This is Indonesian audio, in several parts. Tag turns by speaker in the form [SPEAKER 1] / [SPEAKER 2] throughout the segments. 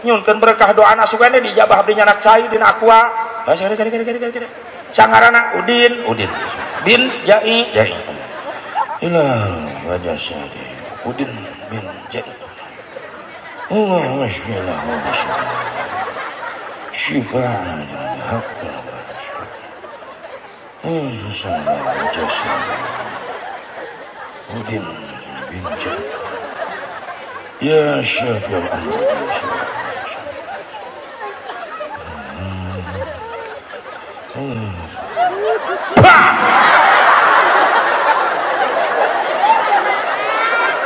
[SPEAKER 1] nyunkeun berkah doa anak sugane dijabah abdi nyanak cai dina aqua gede gede gede gede gede sangarana udin. Udin. Bin jai. Jai. Ilah wajah syadi udin bin jai. Allah masya Syifa Udin bin Jai Ya Syafi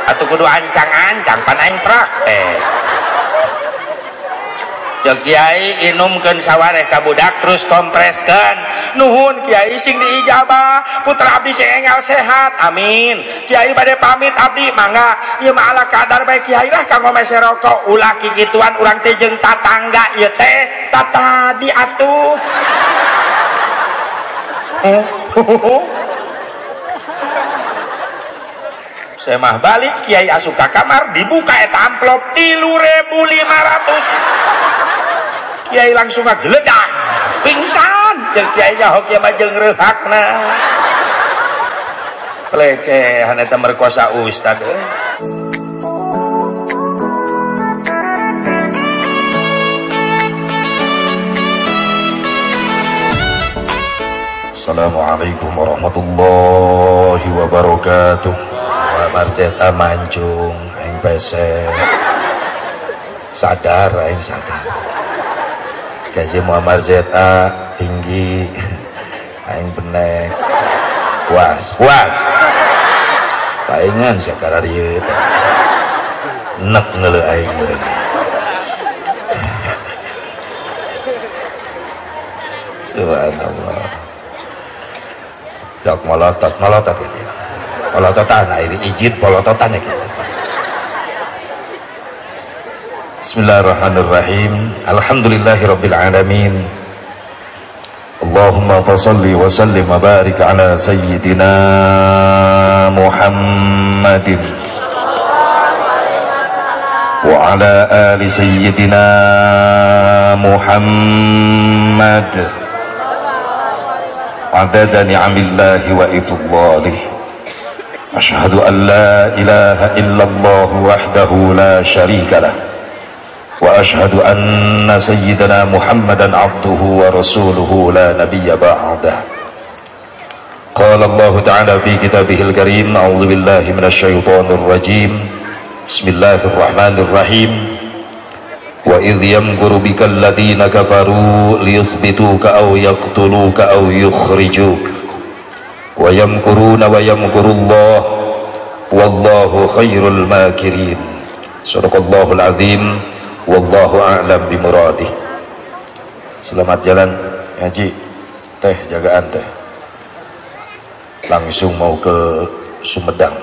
[SPEAKER 1] Atau kudu ancang-ancang panain praktek. Cek Kiai inumkeun sawareh ka budak terus kompreskeun. Nuhun Kiai sing diijabah, putra abdi sing enggal sehat. Amin. Kiai bade pamit abdi mangga. Mah ala kadar bae Kiai lah kanggo mese rokok. Ulah kikituan urang teh jeung tatangga ieu teh tatadi atuh. saya mah balik Kiai asup ke kamar dibuka eta amplop tilu ribu lima ratus Kiai langsung ngageledak pingsan cek Kiai nya hoki mah jeung pelecehan eta merkosa ustad eh. Assalamualaikum warahmatullahi wabarakatuh. Marzeta mancung, aing pesek. Sadar, aing sadar. Gaji Muhammad Zeta tinggi, aing benek. Puas, puas. Paingan sekarang dia. Nek ngele aing. Subhanallah. Sok molotot, molotot itu polototan nah ini ijit polototan ya. Bismillahirrahmanirrahim. Alhamdulillahirrabbilalamin Allahumma fasalli wa sallim wa barik ala sayyidina Muhammadin. Wa ala ali sayyidina Muhammad. Adada ni'amillahi wa ifudhalih أشهد أن لا إله إلا الله وحده لا شريك له وأشهد أن سيدنا محمدا عبده ورسوله لا نبي بعده. قال الله تعالى في كتابه الكريم أعوذ بالله من الشيطان الرجيم بسم الله الرحمن الرحيم. وإذ يمكر بك الذين كفروا ليثبتوك أو يقتلوك أو يخرجوك. ويمكرون ويمكر الله والله خير الماكرين صدق الله العظيم والله أعلم بمراده Selamat jalan Haji Teh jagaan teh Langsung mau ke Sumedang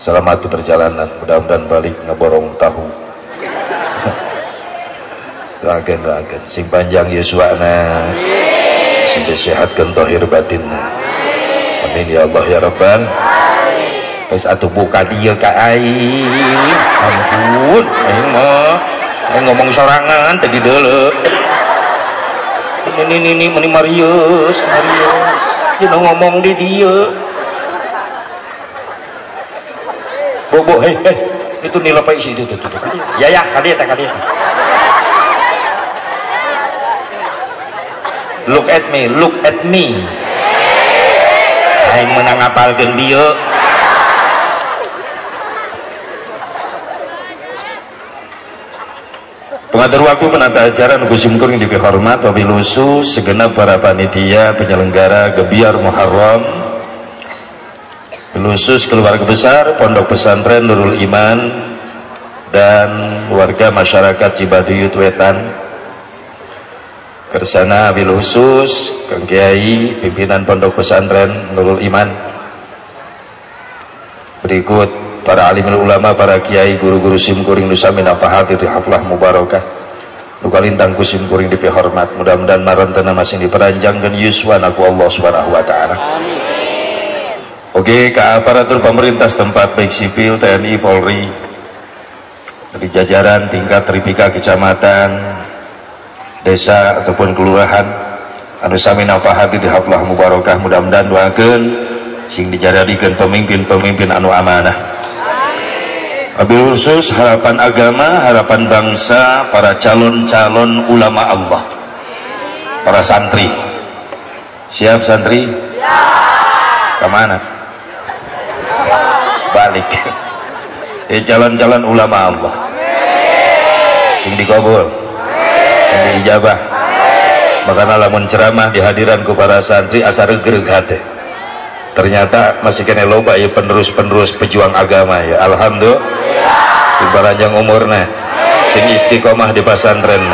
[SPEAKER 1] Selamat di perjalanan Mudah-mudahan balik ngeborong tahu doakan doakan sing panjang yuswana sing disehatkan tohir batinna amin ya Allah ya Rabban. Terus atuh buka dia ka aing ampun. Aing mah aing ngomong sorangan tadi dulu ini ini ini meni Marius Marius. Kita ngomong di dia. Bobo hei hei itu nilai apa isi? Itu, itu, ya ya kali ya kali ya look at me look at me aing menang ngapalkeun dieu Pengatur waktu penata acara Nugu Simkuring di hormat Wabil khusus segenap para panitia penyelenggara Gebiar Muharram. Khusus keluarga besar Pondok Pesantren Nurul Iman dan warga masyarakat Cibaduyut Wetan Kersana Abil khusus Kang Kiai pimpinan Pondok Pesantren Nurul Iman berikut para alim ulama, para kiai, guru-guru simkuring nusa minafahatir di haflah mubarakah. Nukalintang kusim kuring di hormat. Mudah-mudahan marantana masih diperanjang dan yuswa naku Allah subhanahu wa ta'ala. Oke, ke aparatur pemerintah setempat baik sipil, TNI, Polri,
[SPEAKER 2] di jajaran tingkat tripika kecamatan desa ataupun kelurahan anu sami nafahati di haflah mubarakah mudah-mudahan doakeun sing dijadikan pemimpin-pemimpin anu amanah Abil khusus harapan agama, harapan bangsa, para calon-calon ulama Allah, para santri. Siap santri? Ya. Ke mana? Balik. Eh calon-calon ulama Allah. Sing dikabul. Sing diijabah. Makanya lamun ceramah dihadiran ku para santri asar gereg ternyata masih kena loba ya penerus-penerus pejuang agama ya. Alhamdulillah. Sing baranjang umurna sing istiqomah di pesantren.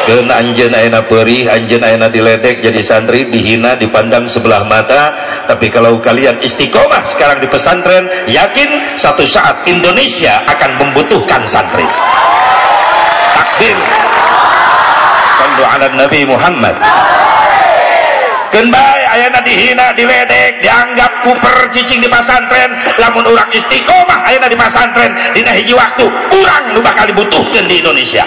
[SPEAKER 2] Ke anjen aina perih anjen aina diledek jadi santri dihina dipandang sebelah mata. Tapi kalau kalian istiqomah sekarang di pesantren yakin satu saat Indonesia akan membutuhkan santri. Takbir sallu ala Nabi Muhammad. Kenbai ayana dihina, diledek, dianggap kuper cicing di pesantren, lamun orang istiqomah ayana di pesantren, dina hiji waktu, orang nu bakal dibutuhkan di Indonesia.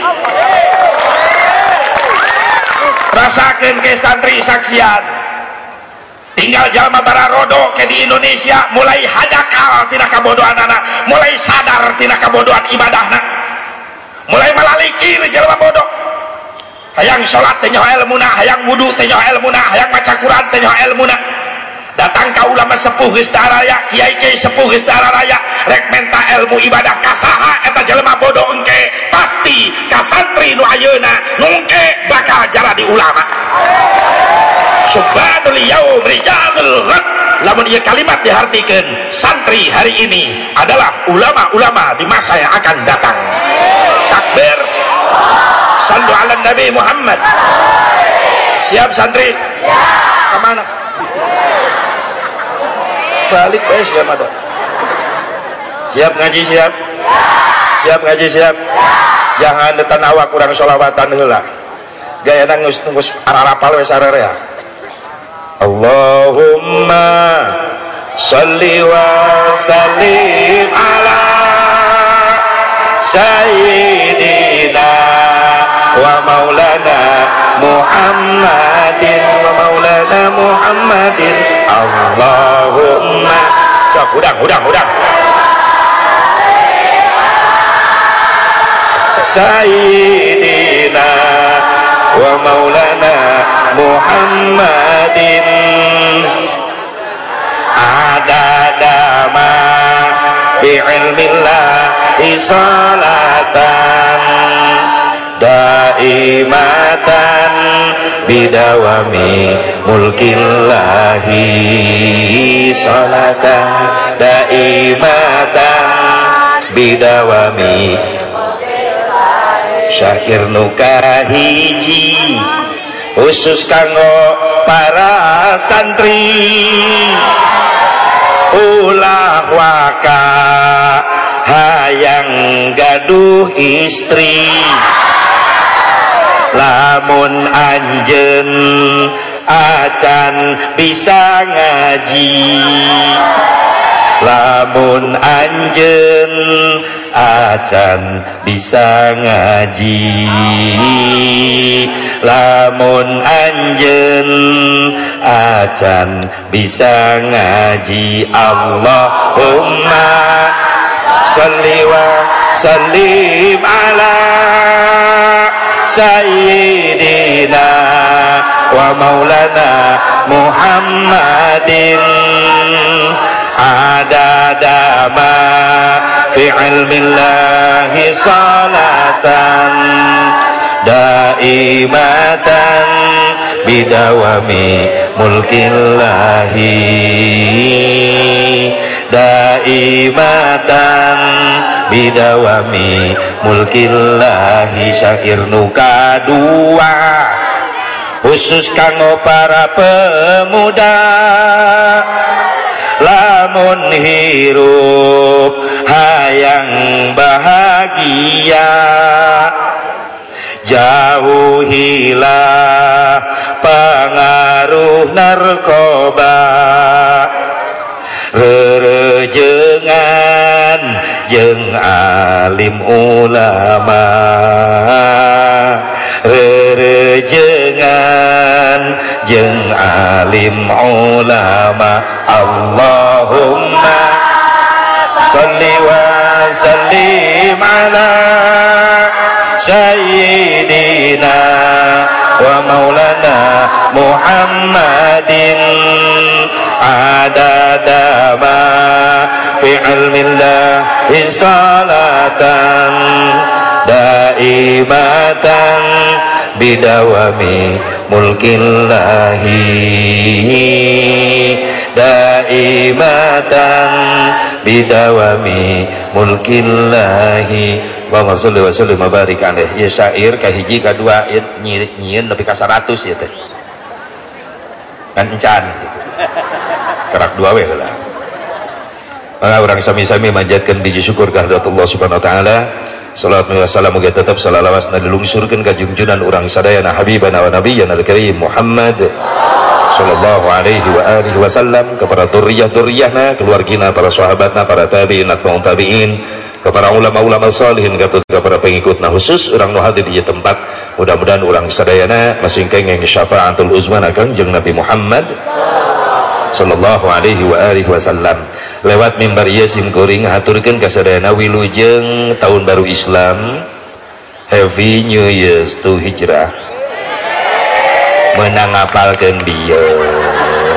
[SPEAKER 2] Rasakan ke santri saksian, tinggal jalma rodo ke di Indonesia mulai hadakal tina kabodohan anak mulai sadar tina kabodohan ibadahna. Mulai malaliki jalma bodoh hayang sholat teh nyaho ilmuna hayang wudu teh nyaho ilmuna hayang maca Quran teh nyaho ilmuna datang ka ulama sepuh geus raya kiai kiai sepuh geus raya rek menta ilmu ibadah kasaha eta jelema bodoh engke. Pasti ka santri nu ayeuna nu engke bakal jala di ulama. Subhanul yaum rijalul ghad. Lamun ieu kalimat dihartikeun santri hari ini adalah ulama-ulama di masa yang akan datang. Takbir Sallu ala Nabi Muhammad. Siap santri? Ke mana? Balik guys ya ada. Siap ngaji siap? Siap ngaji siap? Jangan detan awak kurang sholawatan heula. Gaya nang ngus ngus ararapal wes ararea. Allahumma salli wa sallim ala sayyidina maulana Muhammadin maulana Muhammadin. Allahumma. Sok udang udang udang. Sayyidina wa maulana Muhammadin. Adadama fi ilmillah salatan daimatan bidawami mulkillahi salatan daimatan bidawami. Syakir nuka hiji khusus kanggo para santri. Ulah waka hayang gaduh istri lamun anjen acan bisa ngaji. Lamun anjen acan bisa ngaji. Lamun anjen acan bisa ngaji. Allahumma salli wa sallim ala sayyidina wa maulana Muhammadin adada ma fi ilmillahi salatan daimatan bidawami mulkillahi daimatan bidawami mulkillahi syair nuka dua. Khusus kanggo para pemuda lamun hirup hayang bahagia. Jauhilah pengaruh narkoba rerejengan jeng alim ulama. Rerejengan jeng alim ulama. Allahumma salli wa sallim ala sayyidina wa maulana Muhammadin adada ma fi ilmillah salatan daimatan bidawami mulkillahi daimatan bidawami mulkillahi wa salli wa sallim wa barik alaih. Ya syair kahiji kadua nyieun tapi ka 100 ya teh. Kan encan gitu. Kerak dua we lah maka orang sami-sami manjatkan biji syukur kehadirat Allah subhanahu wa ta'ala. Salat wa salam muga tetap salalawas na dilungsurkeun ka junjunan urang sadayana habibana wa nabiyyana al-karim Muhammad sallallahu alaihi wa alihi wasallam kepada duriyah-duriyahna keluargina para sahabatna para tabi'in atau tabi'in kepada ulama-ulama salihin kepada pengikutna khusus orang nu hadir di tempat mudah-mudahan orang sadayana masing kengeng syafaatul uzman akan jeung Nabi Muhammad sallallahu alaihi wa alihi wasallam. Lewat mimbar ieu simkuring haturkeun ka sadayana wilujeng tahun baru Islam Happy New Year to Hijrah. Menang ngapalkeun dia.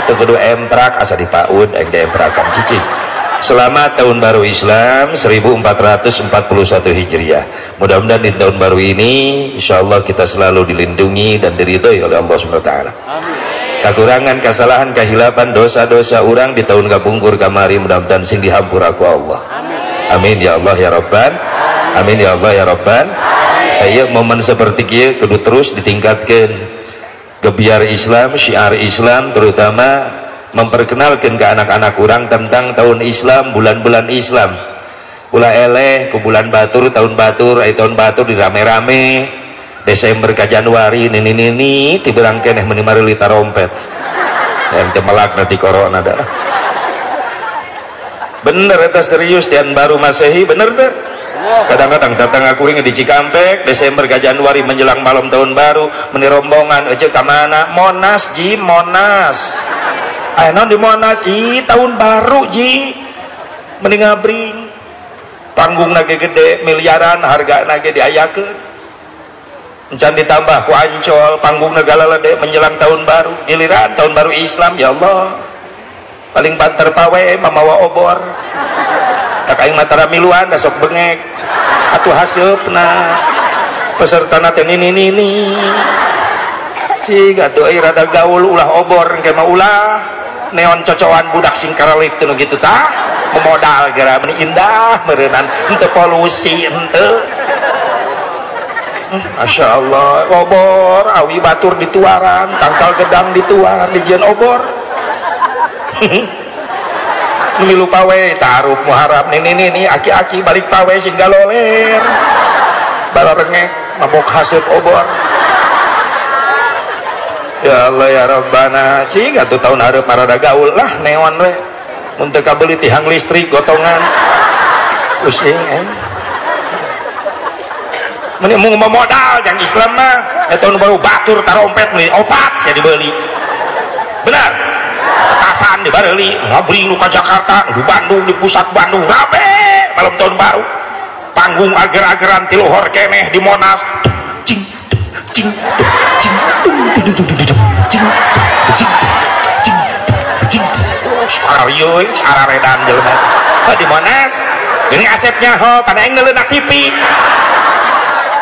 [SPEAKER 2] Teu kudu emprak asa dipaud aing diemprakan. Cicing. Selamat tahun baru Islam 1441 Hijriah. Mudah-mudahan di tahun baru ini insyaallah kita selalu dilindungi dan diridhoi oleh Allah Subhanahu wa Kekurangan, kesalahan, kehilapan, dosa-dosa orang di tahun kapungkur kamari mudah-mudahan sing dihampur aku Allah. Amin ya Allah ya Rabban. Amin ya Allah ya Rabban. Ayo momen seperti kia kudu terus ditingkatkan. Gebiar Islam, syiar Islam terutama memperkenalkan ke anak-anak kurang tentang tahun Islam, bulan-bulan Islam. Ulah eleh ke bulan batur, tahun batur, ay tahun batur dirame-rame. Desember ke Januari ini ini ini tiberang keneh menimari lita rompet. Yang temelak nanti corona dah. Bener itu serius dan baru masehi bener deh. Kadang-kadang datang aku ini di Cikampek Desember ke Januari menjelang malam tahun baru meni rombongan aja ke mana Monas ji Monas Ayo di Monas i tahun baru ji mending ngabring panggung nage gede miliaran harga nage diayakeun encan ditambah ku ancol panggung negara lede menjelang tahun baru. Giliran tahun baru Islam ya Allah. Paling banter pawe mamawa obor. Tak aing matara miluan da sok bengek. Atuh haseupna peserta teh ini ini ini cik atuh ai rada gaul ulah obor engke mah ulah. Neon cocokan budak singkaralip teh gitu tah memodal gara meni indah meureunnan henteu polusi henteu Masya Allah obor awi batur dituaran tangkal gedang dituaran dijian obor. Milu pawe taruh muharap ini ini ini aki-aki balik pawe sehingga loler bala rengek mabok hasil obor. Ya Allah ya Rabbana cing atuh tahun hareup marada gaul. Lah neon we untuk kabeli tihang listrik gotongan. Pusing eh Meni mau modal yang Islam mah tahun baru batur tarompet nih opat saya dibeli benar petasan di Bareli ngabring lu ke Jakarta di Bandung di pusat Bandung rabe malam tahun baru panggung ager-ageran tiluhor keneh di Monas cing cing cing cing cing cing cing Saryo, sararedan jelema. di Monas. Ini asetnya ho, pada yang ngelenak pipi.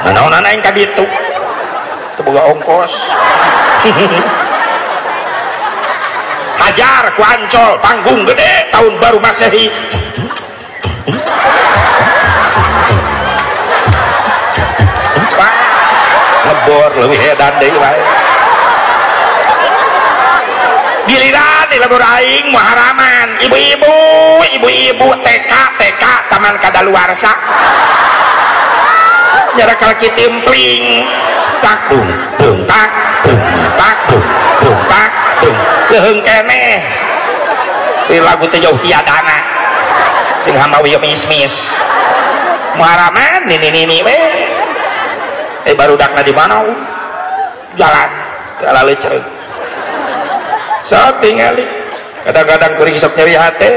[SPEAKER 2] Nanaonan aing ka ditu. Teboga ongkos. Hajar ku Ancol, panggung gede tahun baru Masehi. Ngebor lebih edan deui wae. Giliran di lebur aing muharaman, ibu-ibu, ibu-ibu TK, TK taman kadaluarsa jarak kaki timpling takung tung tak tung tak tung tung tak tung keheng kene. Di lagu teh jauh tiadana ting hamba wiyo mis mis
[SPEAKER 1] muaraman ini ini ini we eh baru dakna di mana jalan kalah leceh. So tingali kadang-kadang kuring sok nyeri hati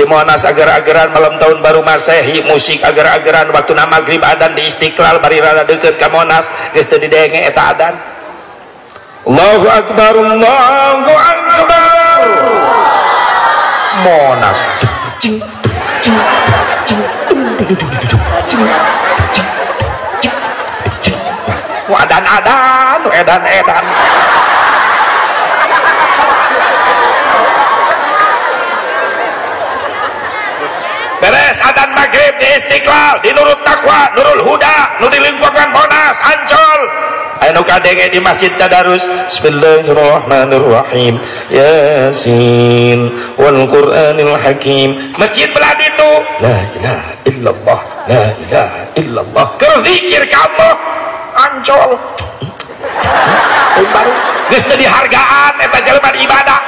[SPEAKER 1] di Monas agar-agaran malam tahun baru Masehi musik agar-agaran waktu nama maghrib adan di Istiqlal bari rada deket ke Monas geus teu didenge eta adan. Allahu akbar Allahu akbar. Monas. Cing cing cing cing wadan-adan edan-edan. beres adan maghrib di istiqlal di nurut takwa nurul huda nu di lingkungan monas ancol anu kadenge di masjid tadarus. Bismillahirrahmanirrahim. Yasin. Wal qur'anil hakim. Masjid belah itu. La ilaha illallah la ilaha illallah. Keur zikir ka Allah ancol baru dihargaan eta jelema ibadah.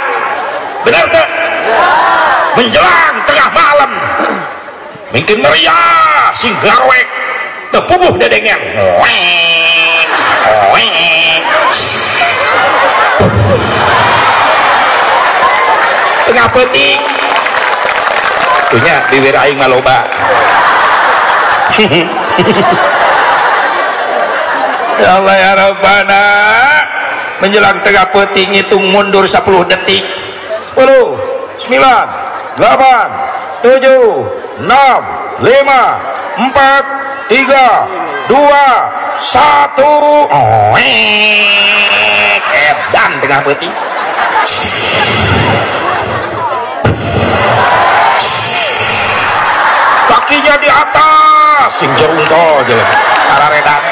[SPEAKER 1] Bener teu? Menjelang tengah malam mungkin meriah sing garwek. Tepubuh dedengan tengah peting punya bibir aing maloba. Ya Allah ya Rabbana. Menjelang tengah peting hitung mundur 10 detik. 10 9 8 7 enam, lima, empat, tiga, dua, satu. Oh, edan tengah peti. Kakinya di atas, sing jerungko aja lah. Araredan.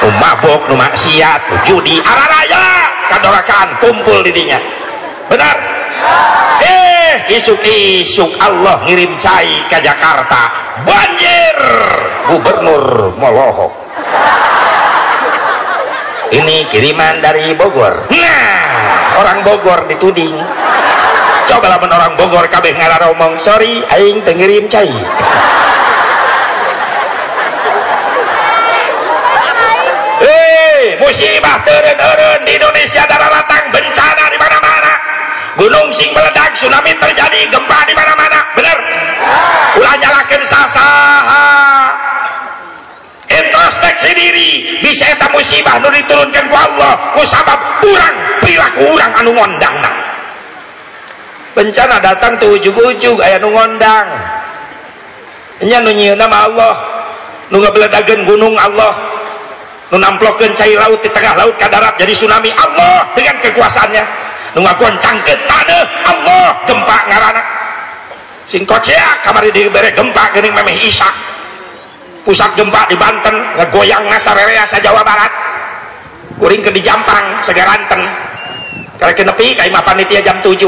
[SPEAKER 1] Nu mabok, nu maksiat, judi, araraya, kadorakan, kumpul didinya. Benar? Eh isuk-isuk Allah ngirim cai ke Jakarta. Banjir! Gubernur Molohok ini kiriman dari Bogor. Nah orang Bogor dituding. Coba lamun orang Bogor kabeh omong sorry aing tengirim cai. Eh, musibah turun-turun di Indonesia darah latang bencana gunung sing meledak tsunami terjadi gempa di mana-mana. Bener ulah nyalakan sasaha. Introspeksi diri. Bisa eta musibah nu diturunkan ku Allah ku sabab kurang perilaku urang anu ngondang bencana datang tuh ujug-ujug aya nu ngondang. Nya nu nama Allah. Nu ngabeledageun gunung Allah. Nu namplokeun cai laut di tengah laut ka darat jadi tsunami Allah dengan kekuasaannya nu ngagoncang ke tanah. Allah gempa ngarana. Sing kocea kamari dibere gempa geuning memeh Isa. Pusat gempa di Banten ngegoyang ngasarerea sa Jawa Barat. Kuring ke di Jampang segaranten karena kenepi ka imah panitia jam 7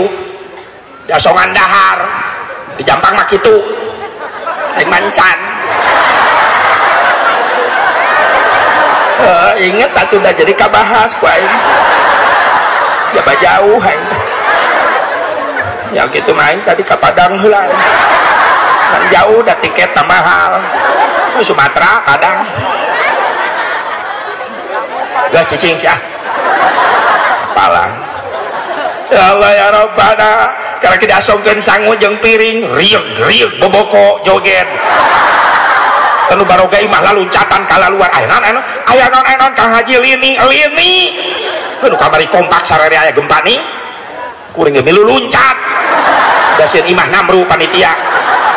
[SPEAKER 1] dasongan dahar di Jampang mah kitu. Aing mancan. Uh, inget atuh udah jadi kabahas ku aing jaba jauh aing ya gitu main tadi ke Padang heula kan jauh dah tiket mahal Sumatera kadang gak cicing sih palang ya Allah ya Rabbana. Karena kita asongkan sangu jeng piring riuk riuk boboko joget. Tenu baroga imah lalu catan kala luar ayo non. Ayo non ayo non. Kang haji lini lini Aduh kamari kompak sarere aya gempa nih. Kuring milu luncat. Dasin imah namru panitia.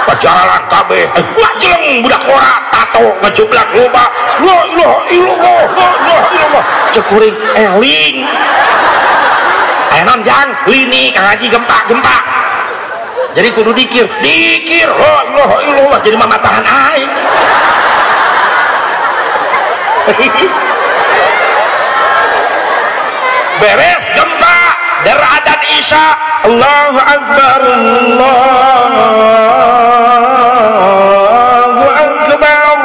[SPEAKER 1] Pajalan kabeh. Eh, wah jeleng budak ora tato ngejublak loba. La ilaha illallah. La ilaha illallah. Cekuring eling. Non jang lini kang haji gempa gempa. Jadi kudu dikir, dikir. La ilaha illallah jadi mama tahan aing. beres gempa deradat Isya. Allahu Akbar Allahu Akbar.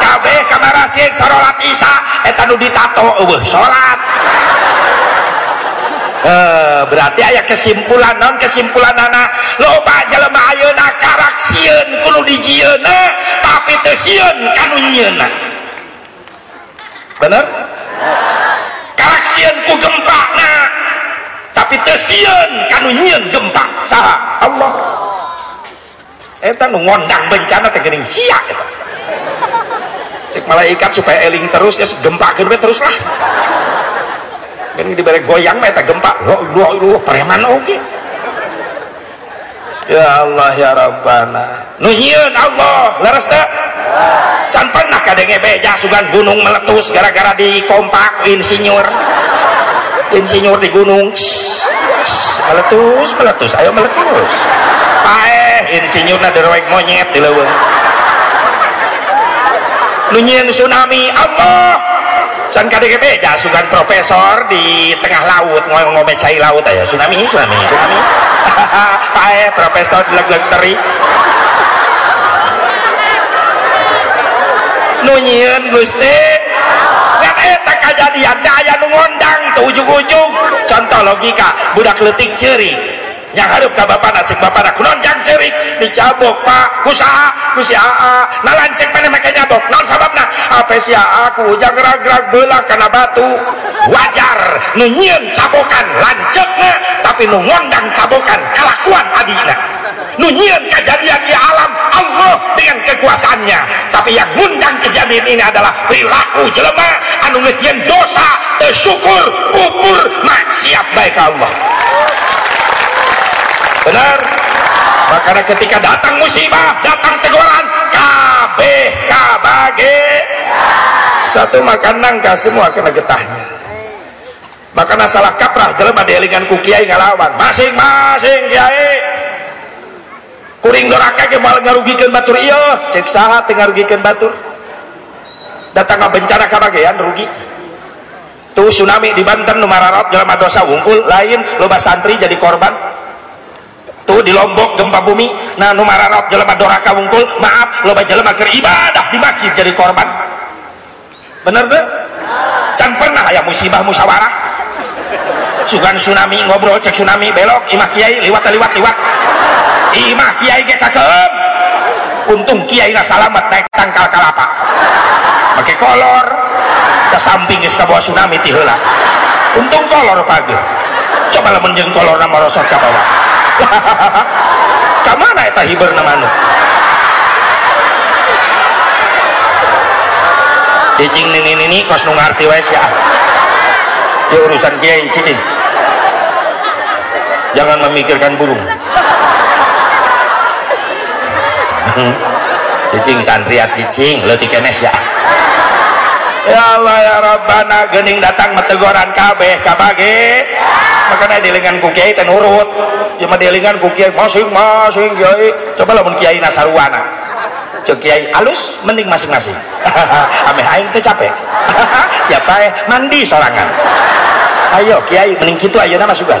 [SPEAKER 1] Kabeh kamarasin sarolat Isya. Eta nu ditato eueuh salat Eh, berarti ayah kesimpulan non kesimpulan anak loba jelema ayeuna karak sieun kudu dijieuna tapi teu sieun kanu nyieuna bener karak sieun ku gempa na tapi teu sieun kanu nyieun gempa saha? Allah. Eta nu ngondang bencana teh geuning sia eta cek malaikat supaya eling terus ya gempa we terus lah ini diberi goyang mah eta gempa lo lo preman oke ya Allah ya Rabbana. Nu Allah. Leres teh? Can pernah kadenge beja sugan gunung meletus gara-gara dikompak insinyur? Insinyur di gunung. Meletus meletus. Ayo meletus. Paeh insinyurna derwek monyet di leuweung. Nu tsunami. Allah can kadek beja sugan profesor di tengah laut ngomong cai laut aja. Tsunami tsunami tsunami. Pae profesor di leg teri nunyian gusti. Ngan eta kejadian aya nu ngondang tuh ujung-ujung contoh logika budak letik ceri yang harus ke bapak cek bapak kunon jang cerik dicabok pak. Kusaha kusi aa. Nah lancek mana mereka nyabok non sababna apa si aku jang gerak-gerak belah karena batu? Wajar. Nunyian cabokan. Lanceknya tapi nungondang cabokan. Kelakuan adina nunyian kejadian di alam. Allah dengan kekuasaannya. Tapi yang ngundang kejadian ini adalah perilaku jelema. Anu dosa tersyukur kufur maksiat baik Allah benar. Makanya ketika datang musibah datang teguran kabeh kabage satu makan nangka semua kena getahnya. Makanya salah kaprah jelema dielingan ku kiai ngalawan. Masing-masing kiai. Kuring doraka ke mal ngarugikan batur. Iya cek saha teu ngarugikan batur. Datang bencana kabagean rugi. Tuh tsunami di Banten nu mararot jelema dosa wungkul lain loba santri jadi korban di Lombok gempa bumi. Nah numararot jelema doraka wungkul maaf loba jelema keur ibadah di masjid jadi korban. Bener tuh can pernah ya musibah musyawarah sugan tsunami ngobrol cek tsunami belok imah kiai liwat liwat liwat. Imah kiai ge kakeum. Untung kiai na salamet naik tangkal kalapa. Pakai kolor. Ke samping geus bawa tsunami ti untung kolor pagi coba lah menjeng kolor nama rosot ka bawah Kamana eta hiber namanya? Cicing nini nini kos nu wae ya. Di urusan kiai cicing. Jangan memikirkan burung. cicing santri cicing leutik kenes ya. Ya Allah ya Rabbana gening datang metegoran kabeh kabage makanya dilingan ku kiai teh nurut cuma dilingan ku kiai masing-masing kiai. Coba lamun kiai nasaruana. Cek kiai alus mending masing-masing. Ameh aing teh capek. Siapa ya mandi sorangan. Ayo kiai mending kitu ayeuna masukan.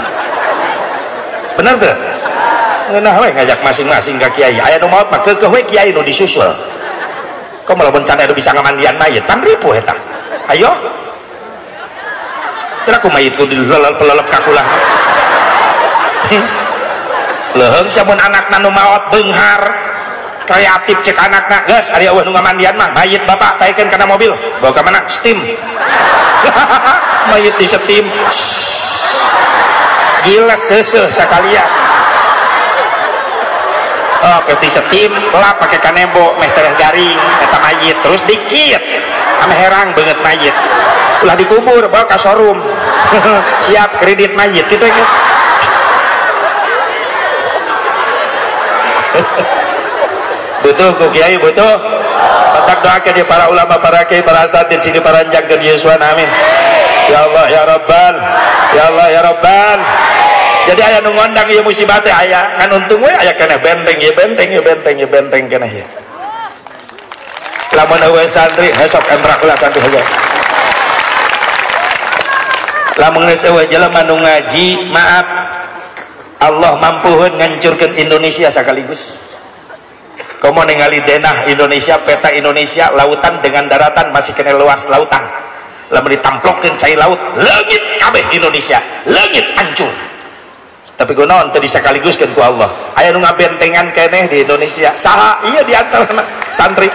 [SPEAKER 1] Bener tuh? Ngeunah we ngajak masing-masing ke kiai. Aya nu maot mah keukeuh we kiai nu disusul. Kok malah bencana itu bisa ngamandian mayat tan ribu ayo kira aku mayitku di lelep kakulah leheng sabun anak nanu maot benghar. Kreatif cek anakna. Guys ari eueuh nu ngamandian mah mayit bapak taikeun kana mobil. Bawa ke mana? Steam. Mayit di steam. Gila seseh sekalian. Oh pasti setim lah pakai kanembo meh garing eta mayit. Terus dikit. Ame herang banget mayit ulah dikubur bawa ke showroom siap kredit mayit gitu ya betul ku kiai betul Petak doa ke para ulama, para kiai, para asatid sini para anjang Yesuan amin. Ya Allah ya Rabbal, ya Allah ya Rabbal. Jadi ayah nu ngondang ieu musibah teh aya kan untung we aya kena benteng ya benteng ya benteng ya benteng kena ya. Lamun eueuh santri hesok embrak lah santri aja lamun geus eueuh jelema nu ngaji maaf. Allah mampuhun ngancurkeun Indonesia sekaligus. Kamu ningali denah Indonesia, peta Indonesia, lautan dengan daratan masih kena luas lautan. lamun ditamplokeun cai laut leungit kabeh Indonesia leungit hancur. Tapi kunaon teu disakaliguskeun ku Allah. Aya nu ngabentengan keneh di Indonesia. Saha iya di antara santri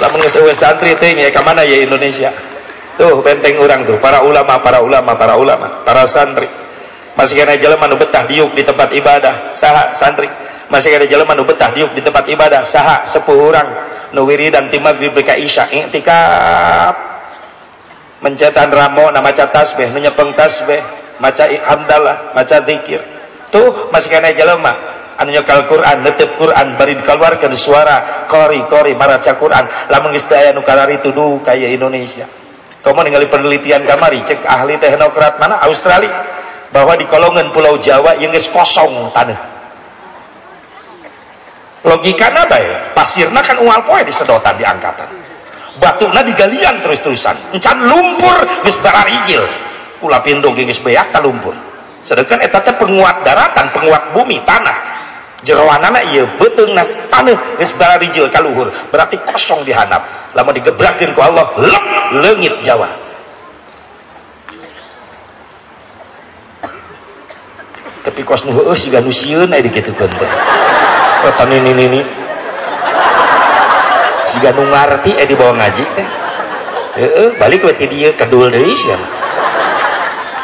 [SPEAKER 1] lamun geus santri teh nya ka mana ya Indonesia? Tuh benteng orang tuh para ulama para ulama para ulama para santri. Masih kena jalan nu betah diuk di tempat ibadah saha santri. Masih kena jalan nu betah diuk di tempat ibadah saha sepuh orang nu dan timag di ka isya iktikaf mencetan ramo nama tasbih menyepeng tasbih. Maca hamdalah maca zikir. Tuh masih kena jelema anu nyekal Quran netep Quran bari dikeluarkan suara kori kori maraca Quran. Lamun geus aya nu tuduh kaya Indonesia. Kamu ningali penelitian kamari cek ahli teknokrat mana? Australia. Bahwa di kolongan pulau Jawa yang geus kosong tanah. Logika apa ya pasirna kan uang poe di sedotan di angkatan. Batuna digalian terus-terusan. Encan lumpur geus bararijil ulah pindo geus beak ka lumpur. Sedangkan eta penguat daratan penguat bumi tanah jeroanana ieu beuteungna taneuh geus bararijil ka luhur berarti kosong dihanap lamun digebrakeun ku Allah lep leungit Jawa. Tapi kos nu heueuh siga nu sieun aya digitukeun teh eta nini-nini jika nu ngarti eh dibawa ngaji teh heeh balik we dia kedul deui sia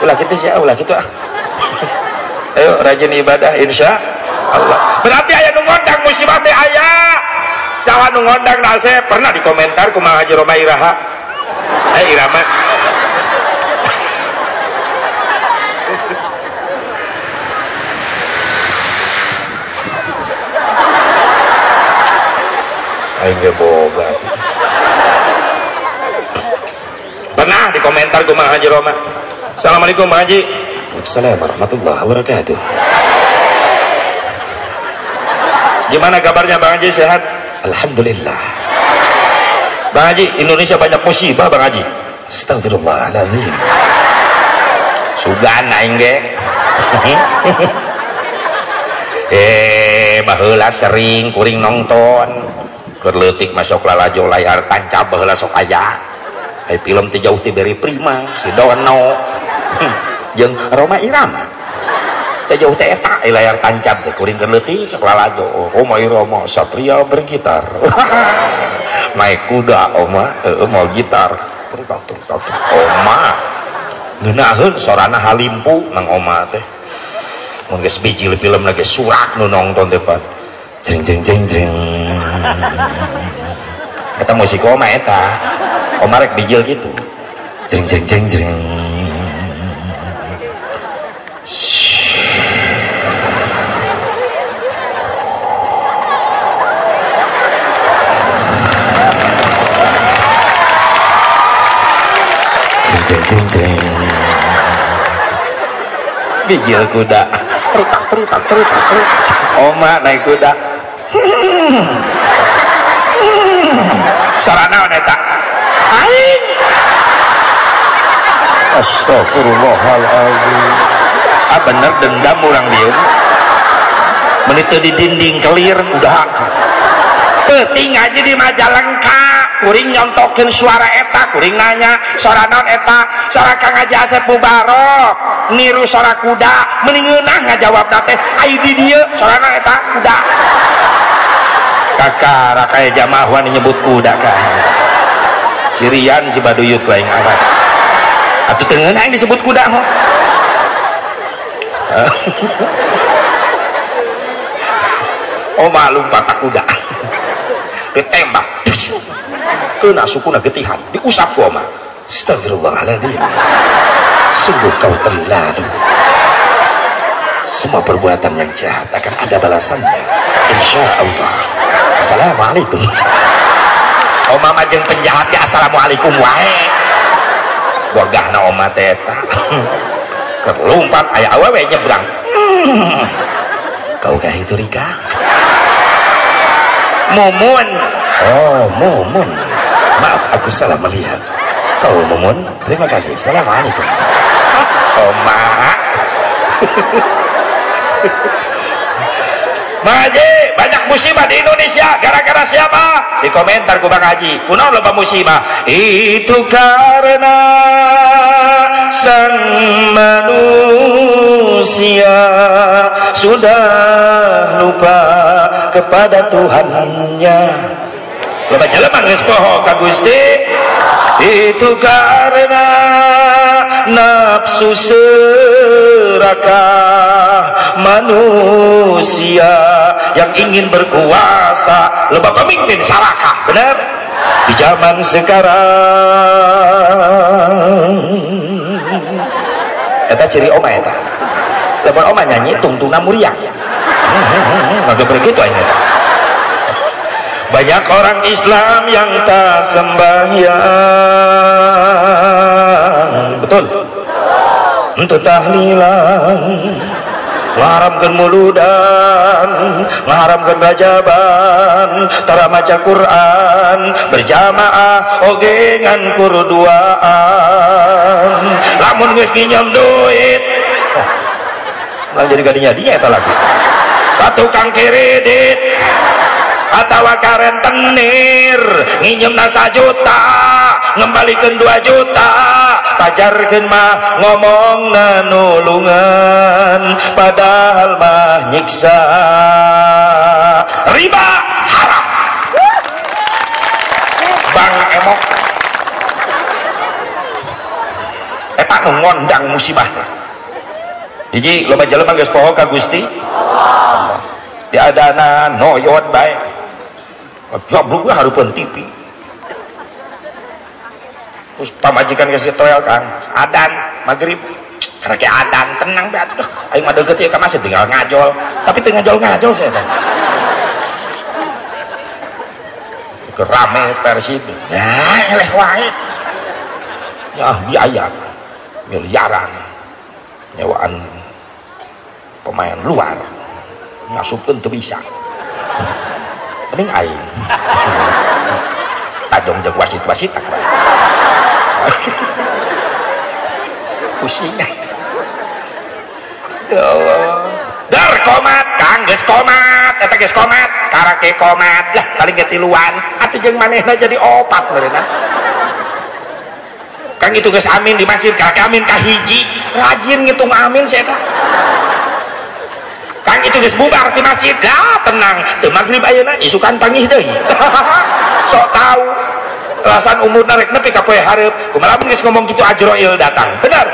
[SPEAKER 1] ulah kitu sia ulah kitu ah. Ayo rajin ibadah insya Allah. Berarti aya nu ngondang musibah teh aya saha nu ngondang nase pernah dikomentar kumaha Haji Roma Iraha eh Irama. Ge boga. Pernah di komentar gue Mang Haji Roma. Assalamualaikum Haji. Assalamualaikum warahmatullahi wabarakatuh Gimana kabarnya Bang Haji? Sehat? Alhamdulillah. Bang Haji Indonesia banyak musibah Bang Haji. Astagfirullahaladzim. Sugan aing ge? Eh baheula sering kuring nonton. Kerletik masuk lalajo layar tancap baheula sok aya. Eh film teh jauh teh beri prima si Dono. Jeung Roma Irama jauh teh eta layar tancap teh kuring kerletik sok lalajo oh, Roma Irama satria bergitar. Naik kuda oma. Heeh mau gitar. Terus terus oma. Ngeunaheun sorana halimpu nang oma teh. Mun geus biji film lagi surak nu nonton depan jeng jeng jeng jeng eta musik oma eta. Oma rek bijil gitu. Jeng jeng jeng jeng jeng jeng jeng bijil kuda. Terutak terutak terutak terutak oma naik kuda. Sarana eta aing. Astagfirullahaladzim. Ah bener dendam orang dia menit di dinding kelir udah penting aja di majalengka kuring nyontokin suara eta kuring nanya suara non eta suara kang aja asep mubarok. Niru suara kuda mending ngajawab nate ayo di dia suara non eta kuda. Kakak rakai jamaah wani nyebut kuda kah cirian cibaduyut lain awas. Atau tengah yang disebut kuda ho oh malum patah kuda ketembak kena sukuna getihan diusap ku oma astagfirullahaladzim. Sungguh kau terlalu. Semua perbuatan yang jahat akan ada balasannya. Insya Allah assalamualaikum oma majeng penjahat ya assalamualaikum wae gogah na oma teta. Kerlumpat ayah awewe nyebrang. Hmm. kau kah itu Rika Mumun. Oh Mumun. Maaf aku salah melihat. Kau Mumun terima kasih. Assalamualaikum. Oma Maji, banyak musibah di Indonesia. Gara-gara siapa? Di komentar ku Bang Haji. Kunaon loba musibah? Itu karena sang manusia sudah lupa kepada Tuhannya. Loba jelema geus poho ka Gusti. Itu karena nafsu serakah manusia yang ingin berkuasa lebah pemimpin sarakah benar di zaman sekarang eta ciri oma eta. Lebar oma nyanyi tungtuna muriang nggak begitu aja banyak orang Islam yang tak sembahyang. Betul? Untuk tahlilan ngaharamkan muludan ngaharamkan rajaban tara maca Quran berjamaah oge ngan kurduaan lamun geus nginjem lah jadi gadinya dia eta lagi. Tukang kredit atau karen tenir. Nginjem nasa juta. Ngembalikan dua juta. Pajarkan mah ngomong nanulungan padahal mah nyiksa. Riba haram bang emok eta ngondang musibah Jadi loba jelema geus poho ka Gusti Allah. Di adana noyot bae. Joblok harupeun TV. Terus pamajikan kasih toel kan, adan maghrib. Karena kayak adan tenang be. Aing mah deukeut ieu ka masjid tinggal ngajol. Tapi teu ngajol-ngajol saya teh. Kerame Persib. Ya, eleh wae. Ya biaya miliaran nyewaan pemain luar. Ngasupkeun teu bisa. Mending aing. Tadong jeung wasit-wasit tak pusing. Ya dar komat kang komat eta geus komat karake komat. Lah paling getiluan atuh jeung manehna jadi opat meureunna Kang itu geus amin di masjid karake amin kahiji rajin ngitung amin saya Kang itu geus bubar di masjid. Lah tenang. Teu maghrib ayeuna isukan pangih deui sok tahu. Alasan umur narek nepi ka poe hareup. Kumaha geus ngomong kitu ajroil datang. Benar?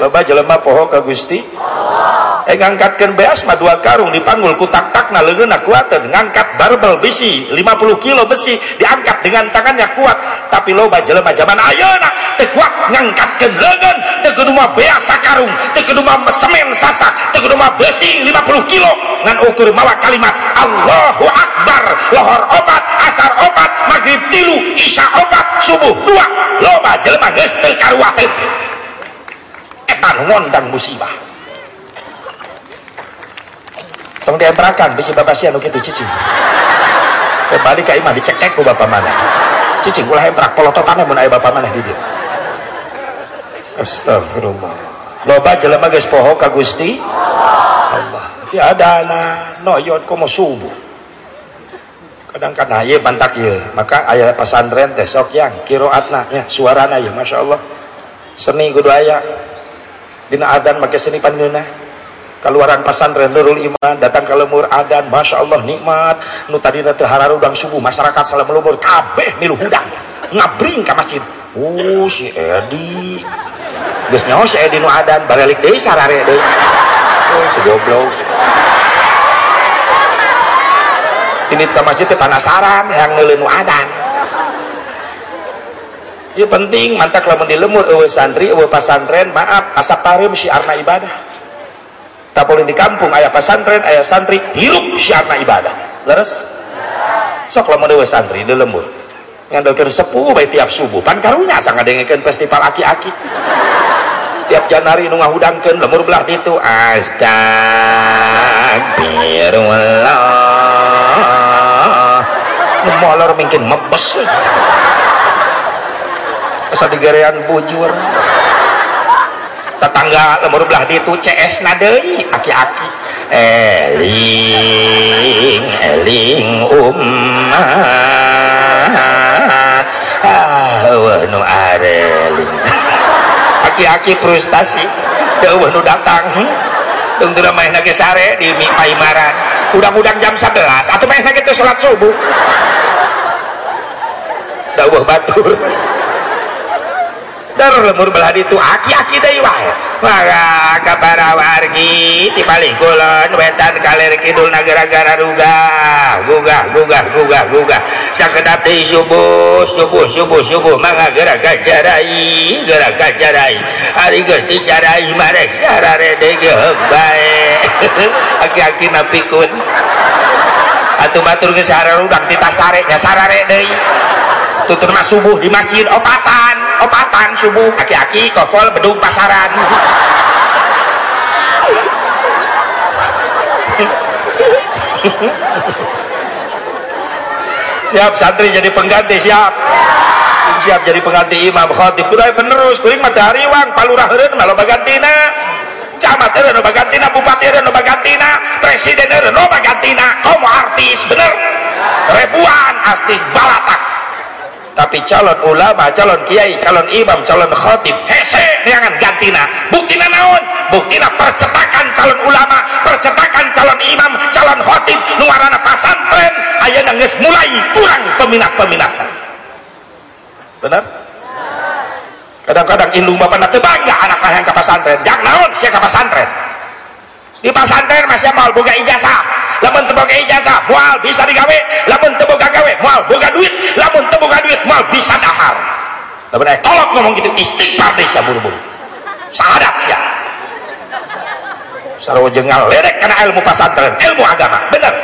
[SPEAKER 1] Loba jelema poho ka Gusti ngangkatkan beas mah dua karung dipanggul ku tak takna leungeunna kuateun. Ngangkat barbel besi 50 kilo besi diangkat dengan tangannya kuat. Tapi loba jelema zaman ayeuna teu kuat ngangkatkeun leungeun. Teu kudu mah beas sakarung teu kudu mah semen sasak teu kudu mah besi 50 kilo. Ngan ukur mawa kalimat Allahu Akbar. Lohor obat asar obat maghrib tilu isya obat subuh dua. Loba jelema geus teu karuakeun eta ngondang musibah tong diemprakan bisi bapak sia nu kitu cicing kembali ka imah dicekek ku bapak mana. Cicing ulah emprak polototannya mun aya bapak mana di dieu astagfirullah. Loba jelema geus poho ka Gusti Allah. Fi adana noyot komo subuh. Kadang-kadang ieu bantak ieu maka aya pesantren teh sok yang kiroatna ya suarana ya masyaallah seni kudu aya dina adan make seni pandeuna keluaran pesantren Nurul Iman datang ke lemur adan Masya Allah nikmat. Nu tadi nanti hararudang subuh masyarakat salam lemur kabeh milu hudang. Ngabring ke masjid. Oh si Edi. Geus nyaho si Edi nu adan balik deui sarare deui. Oh si goblok. Ini ke masjid teh penasaran yang neuleun nu adan. Ieu penting mantak lamun di lemur eueuh santri eueuh pasantren maaf asap pareum si arna ibadah tak boleh di kampung ayah pesantren ayah santri hirup syiarna ibadah. Leres? Sok lamun dewe santri di lembur. Ngandalkan sepuh baik tiap subuh. Pan karunya sang ngadengkeun festival aki-aki. Tiap janari nu ngahudangkeun lemur belah ditu astagfirullah molor mungkin mebes. Asa digarean bujur tetangga lemur belah di itu CS nadei aki-aki. Eling eling umat ah nu areling aki-aki frustasi. Eueuh nu datang. Tunggu main lagi sare di paimaran udang-udang jam 11 atau main lagi itu sholat subuh. Dawuh batur lemur belah itu aki-aki deui wae. Maka kabar wargi ti paling kulon wetan kalir kidul nagara-gara rugah gugah gugah gugah gugah. Sakedap deui subuh subuh subuh subuh. Mangga gerak gajarai gerak gajarai hari geus dicarai marek sarare deui bae. Aki-aki napikun. Atuh batur geus sararudang ti tasare nya sarare deui tuturna subuh di masjid opatan opatan subuh. Aki-aki kokol bedung pasaran. Siap santri jadi pengganti siap. Siap jadi pengganti imam khotib kudu penerus kuring matahari wang. Palurah heureun mah loba gantina. Camat heureun loba bupati heureun loba gantina. Presiden heureun loba gantina. Artis bener. Ribuan astis balatak tapi calon ulama, calon kiai, calon imam, calon khatib, hese neangan gantina. Buktina naon? Buktina percetakan calon ulama, percetakan calon imam, calon khatib, nuarana pasantren, ayeuna geus mulai kurang peminat-peminat. Benar? Kadang-kadang indung bapak nak bangga anak yang ke pesantren. Jak naon sia ke pesantren. Di pesantren masih mau buka ijazah lamun teu boga ijazah moal bisa digawe lamun teu boga gawe moal boga duit lamun teu boga duit moal bisa dahar lamun aya tolok ngomong gitu istighfar deh sia buru-buru. Sahadat sia sarua jengal lerek karena ilmu pesantren ilmu agama. Bener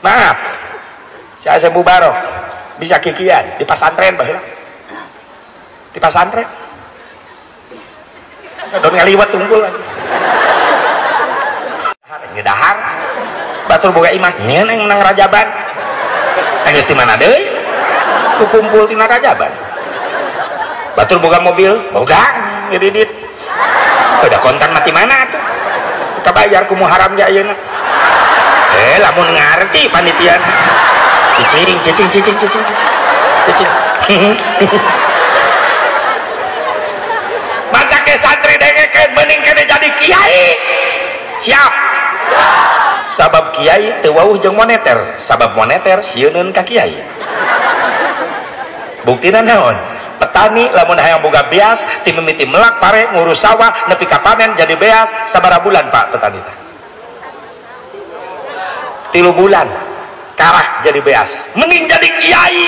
[SPEAKER 1] maaf. Saya sebu barok bisa kikian. Di pesantren baheula di pesantren. Don ngaliwat tunggul lagi. Dahar batur boga iman. Nyen yang nang rajaban geus di mana deui kumpul tina rajaban batur boga mobil? Boga ngedidit udah kontan mati mana tuh? Kita bayar kumu haram ya ayeuna eh lamun ngarti panitia. Cicing cicing cicing cicing cicing. Baca ke santri dengeke bening kene jadi kiai. Siap. Sabab Kiai tewauh jeng moneter. Sabab moneter siunun ka Kiai. Naon petani lamun hayang boga beas tim mimiti melak pare ngurus sawah nepi ka panen jadi beas sabara bulan Pak petani tilu bulan karah jadi beas. Mending jadi kiai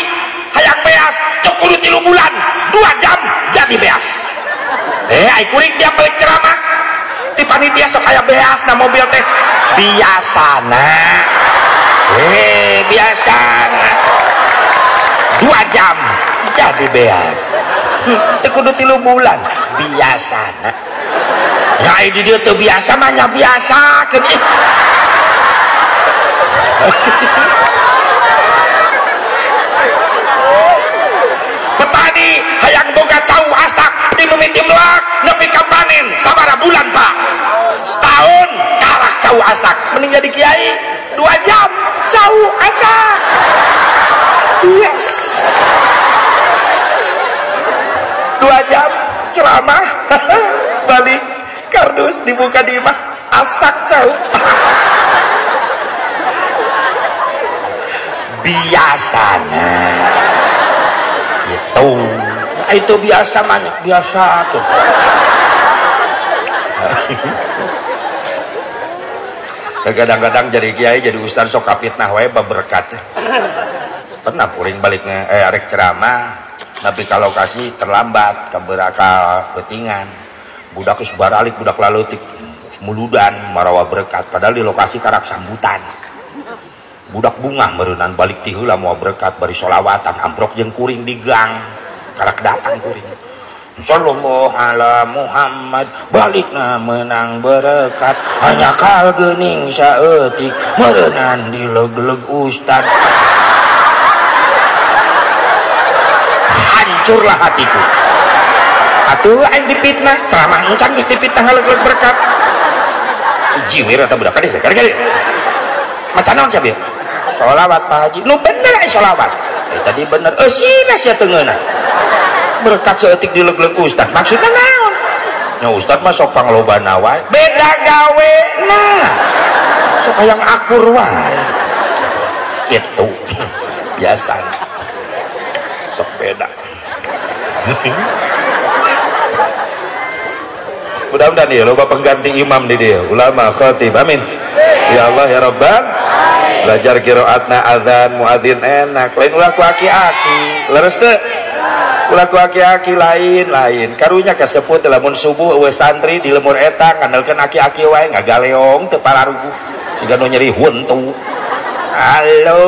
[SPEAKER 1] hayang beas cukup tilu bulan dua jam jadi beas. Eh ai kuring dia balik ceramah. Ti panitia sok aya beas na mobil teh biasana. Eh biasana jam. Jadi beas. Kudu tilu bulan. Biasana ya ini dia tuh biasa banyak biasa kini petani hayang boga cau asak. Di memiti melak nepi kapanin sabara bulan pak. Setahun karak cau asak. Mending jadi kiai dua jam cau asak yes. Dua jam ceramah. Balik kardus dibuka di imah asak cau biasanya. Itu itu biasa mana biasa tuh. Kadang-kadang jadi kiai jadi ustaz sok kapitnah wae berkat pernah puring baliknya eh arek ceramah. Tapi kalau kasih terlambat ke berakal petingan budak geus baralik budak lalutik muludan marawa berkat. Padahal di lokasi karak sambutan. Budak bunga merenan balik tiheula mau berkat. Bari solawatan amprok jeung kuring di gang. Karak datang kuring. Sallallahu ala Muhammad. Balikna menang berkat hanya kal gening saeutik. Merenan di leg-leg ustad hancurlah hatiku. Atuh aing dipitnah. Ceramah encan geus dipitnah ngaleuk berkat. Jiwir atau budak kadis kali macam naon sia bieu sholawat Pak Haji. Nu bener ai sholawat. Eh, tadi bener. Eh sina sia teungeuna berkat seetik di leg ustad maksudnya naon? Nya ustad mah sok pangloba wae. Beda gawe nah sok yang akur wae. Gitu. Biasa. Sok beda mudah-mudahan ya loba pengganti imam di dia. Ulama khatib amin. Ya Allah ya Rabbal belajar kiroatna azan muadzin enak. Lain ulah ku aki-aki leres teh ulah ku aki-aki lain lain. Karunya kasebut lamun subuh we santri di lemur eta kandalkeun aki-aki wae ngagaleong teu pararugu siga nu nyeri huntu halo.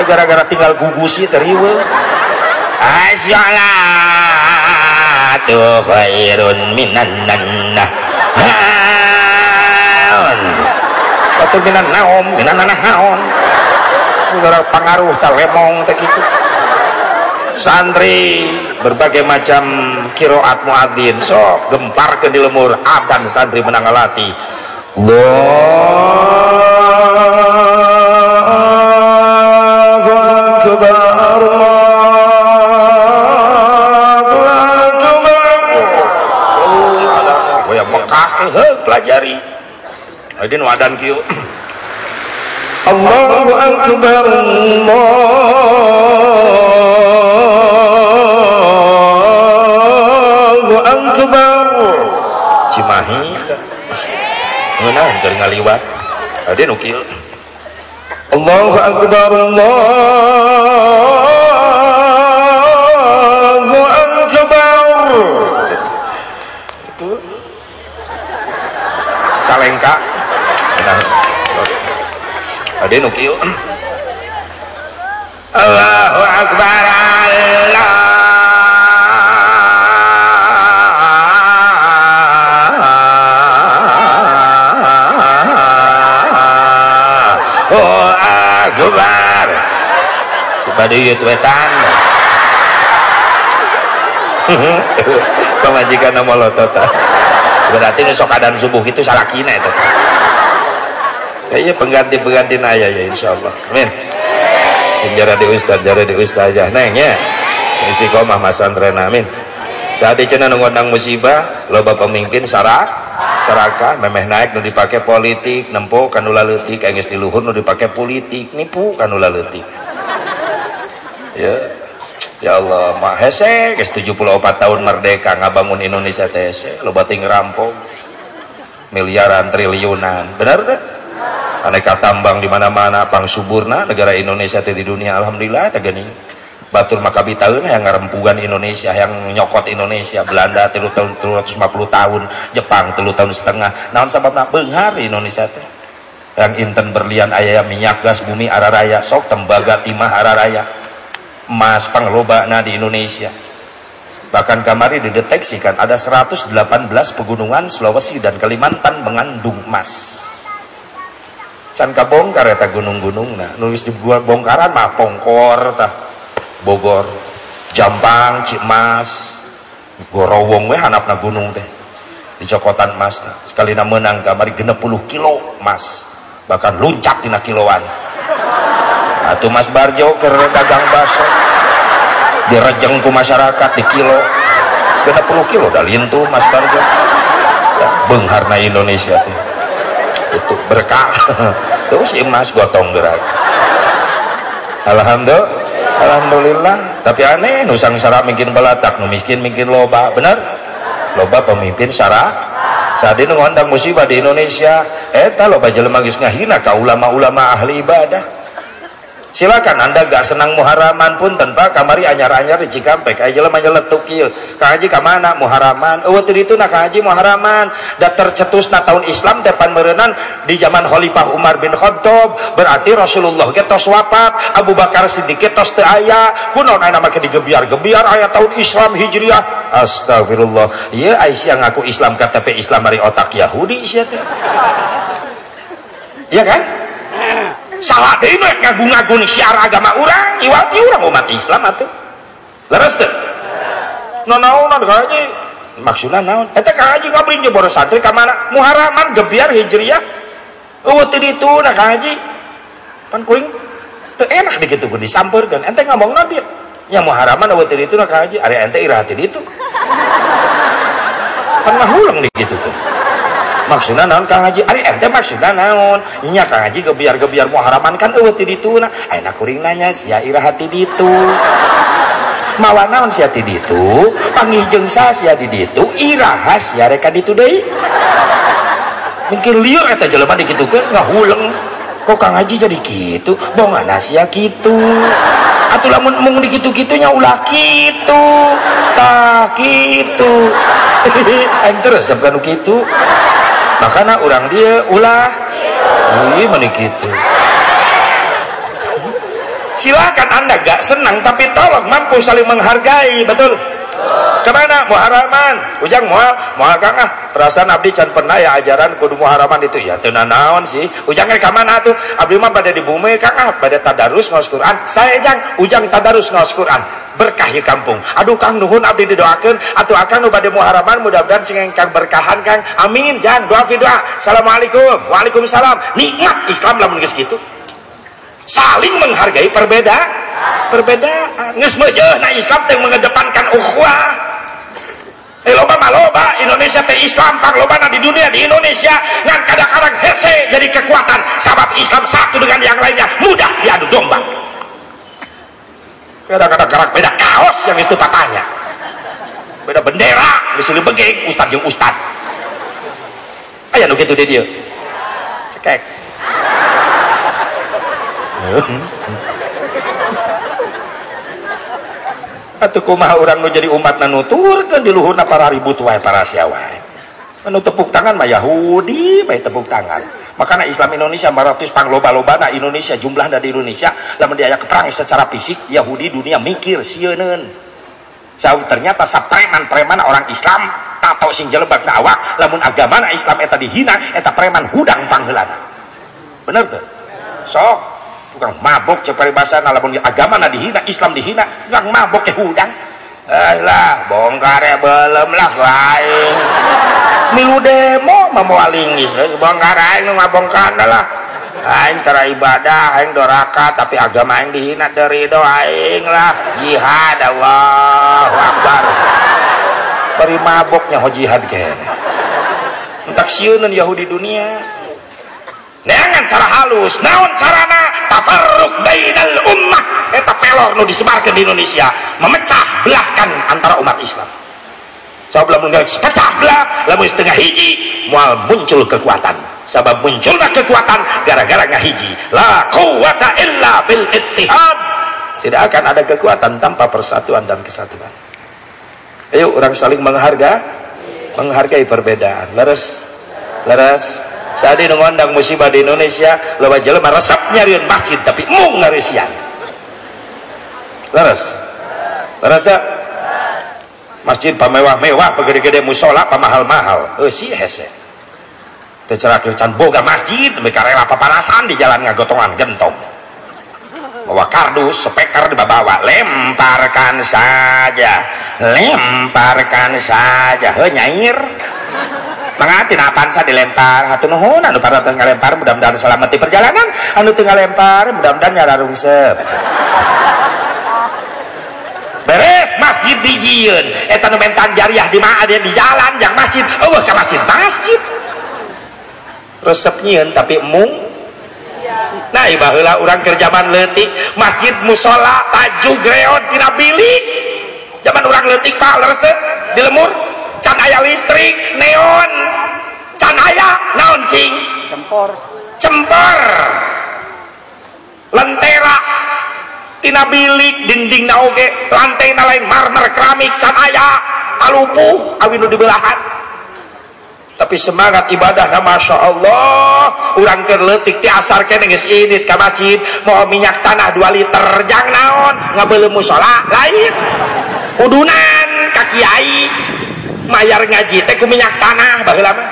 [SPEAKER 1] Gara-gara tinggal gugusi teriwe As-salatu khairun minan nannah. Haon. Batu minan naom, minan nanah haon. Saudara pengaruh tak lemong tak gitu. Santri berbagai macam kiroat muadzin so gempar ke di lemur aban santri menangalati. Allahu pelajari Adin wadan kieu Allahu akbar Allahu akbar. Cimahi. Ngeunah keur ngaliwat. Adin nu kieu Allahu akbar Allahu calengka ada nu kieu Allahu akbar Allah. Oh akbar. Kepada ieu wetan. Pamajikan nama lotota berarti ini sok adan subuh itu salah kina itu. Kayaknya pengganti-pengganti naya ya insya Allah amin sejarah di ustaz jara di ustaz aja. Neng ya. Istiqomah mas antren amin. Saat dicena ngundang musibah loba pemimpin sarak saraka memeh naik nu dipakai politik nempo kanula leutik enggeus di luhur nu dipakai politik nipu kanula leutik ya Ya Allah, mah hese geus 74 tahun merdeka ngabangun Indonesia hese, lo bating rampung miliaran triliunan. Benar teh? Aneka tambang di mana-mana pang suburna negara Indonesia teh di dunia alhamdulillah teh geuning. Batur makabitaeun yang ngarempugan Indonesia, yang nyokot Indonesia, Belanda tilu tahun 350 tahun, Jepang tilu tahun setengah. Naon sababna beunghar Indonesia teh? Yang inten berlian ayah minyak gas bumi araraya sok tembaga timah araraya emas panglobana di Indonesia. Bahkan kamari dideteksikan ada 118 pegunungan Sulawesi dan Kalimantan mengandung emas. Can kabongkar eta gunung-gunung nah nulis di bongkaran mah Pongkor tah Bogor, Jampang, Cimas, Gorowong we hanapna gunung teh. Di cokotan emas nah. Sekali menang kamari 60 kilo emas. Bahkan luncat tina kiloan. Atuh Mas Barjo ke dagang baso direjeng ku masyarakat di kilo. Kena puluh kilo dah lintu Mas Barjo. Ya, bengharna Indonesia tuh. Itu berkah. Terus emas gotong gerak Alhamdulillah Alhamdulillah. Tapi aneh nusang sara mungkin belatak nu miskin mungkin loba. Benar? Loba pemimpin sara. Saat ini ngondang musibah di Indonesia. Eta loba jelema geus ngahina ka ulama-ulama ahli ibadah silakan anda gak senang muharaman pun tanpa kamari anyar-anyar di Cikampek aja jelema nyeletuk kieu Kang Haji ka mana muharaman? Eueuh teu ditu Kang Haji muharaman. Da tercetusna tahun Islam depan merenan di zaman Khalifah Umar bin Khattab. Berarti Rasulullah ge tos Abu Bakar Siddiq tos teu aya. Kunaon aya make digebiar-gebiar aya tahun Islam Hijriah? Astagfirullah ieu Aisyah ngaku Islam KTP Islam dari otak Yahudi sia teh. Iya kan? Salah deui mah ngagung-ngagung syiar agama urang iwati urang umat Islam atuh. Leres teu nanaonan kaji maksudnya naon? Eta kaji ngabri jeung boros santri ka mana muharaman gebiar hijriyah eueuh teu ditu nah kaji pan kuring teu enak digitukeun disampeurkeun ente ngomongna dia yang muharaman eueuh teu ditu nah kaji ari ente iraha teu ditu. Kan ngahulang digitukeun maksudnya naon kang haji? Ari ente maksudna naon? Nya kang haji gebiar gebiar muharaman kan eueuh ti ditu nah ayeuna kuring nanya sia iraha ti ditu? Mawa naon sia ti ditu? Panggih sa sia di ditu? Iraha sia reka ditu deui? Mungkin liur eta jelema dikitukeun ngahuleng. Kok kang haji jadi kitu bongana sia kitu atuh lamun mung dikitu-kitunya ulah kitu tah kitu aing terus sabkan kitu makanya orang dia ulah. Wih gitu. Silakan anda gak senang tapi tolong mampu saling menghargai betul ke mana? Muharaman ujang mual kang ah. Perasaan abdi can pernah ya ajaran kudu muharaman itu. Ya tenan naon sih. Ujang ke mana tuh? Abdi mah pada di bumi kang ah. Pada tadarus ngaos Quran. Saya jang ujang tadarus ngaos Quran. Berkah kampung. Aduh kang nuhun abdi didoakan atau akan nu muharaman mudah-mudahan sing kang berkahan kang. Amin jangan doa fi doa. Assalamualaikum. Waalaikumsalam. Nikmat Islam lamun geus saling menghargai perbedaan perbedaan geus nah Islam yang mengedepankan ukhuwah. Eh loba maloba Indonesia teh Islam pang loba di dunia di Indonesia. Ngan kadang-kadang hese jadi kekuatan. Sebab Islam satu dengan yang lainnya. Mudah diadu domba. Kadang-kadang gerak beda kaos yang itu tatanya beda bendera misalnya begeng ustad yang ustad. Ayo nu gitu dia cekek Atuh kumaha orang nu jadi umat nanuturkeun di luhurna para ribut wae para siawai. Anu tepuk tangan mah Yahudi bae tepuk tangan. Makanya Islam Indonesia 400 pangloba-loba na Indonesia jumlah dari Indonesia lamun diaya perang secara fisik Yahudi dunia mikir sieun. Jauh ternyata preman-preman orang Islam tato sing jelebak na awak lamun agama Islam eta dihina eta preman hudang pangheulana. Bener tuh? Sok tukang mabok cek bahasa lamun agama na dihina Islam dihina. Tukang mabok ke hudang. Eh lah bongkar ya belum lah lain milu demo mau alingis. Bongkar aing nu ngabongkar lah. Aing tara ibadah aing doraka tapi agama aing dihina dari aing lah. Jihad Allah akbar. Beri maboknya ho jihad kene. Entak sieuneun Yahudi dunia neangan cara halus naon carana? Tafarruk bainal ummah. Eta pelor nu disebarkan di Indonesia. Memecah belahkan antara umat Islam. Sebab lamun pecah belah lamun setengah hiji mual muncul kekuatan. Sebab munculnya kekuatan gara-gara ngahiji la quwata illa bil ittihad. Tidak akan ada kekuatan tanpa persatuan dan kesatuan. Ayo orang saling menghargai menghargai perbedaan. Leres leres saat ini ngondang musibah di Indonesia lewat jelema resep nyariin masjid tapi mung ngarisian leres. Leres tak? Masjid pamewah-mewah pegede-gede musola pamahal-mahal eh si hese tercerakir can boga masjid mereka rela papanasan di jalan ngagotongan gentong. Bawa kardus speaker dibawa lemparkan saja lemparkan saja. He nyair Mangatin apaan sa dilempar. Hatu nuhun anu tengah lempar mudah-mudahan selamat di perjalanan. Anu tengah lempar mudah-mudahan nyara rungsep beres masjid di jieun eta nu mentan jariah di mana dia di jalan yang masjid. Eueuh ka masjid masjid. Resep tapi mung. Nah, ibaheula urang keur zaman leutik, masjid musola taju greot tina bilik. Zaman urang leutik Pak leres di lemur can aya listrik neon. Can aya naon cing
[SPEAKER 3] cempor
[SPEAKER 1] cempor lentera. Tina bilik dinding na oge lantai na lain marmer keramik can aya alupuh awinu dibelahan tapi semangat ibadah na Masya Allah. Urang kerletik di asar kene geus init ka masjid. Mau minyak tanah 2 liter jang naon? Ngabeuleum musola lain. Kudunan ka kiai mayar ngaji teh ku minyak tanah baheula mah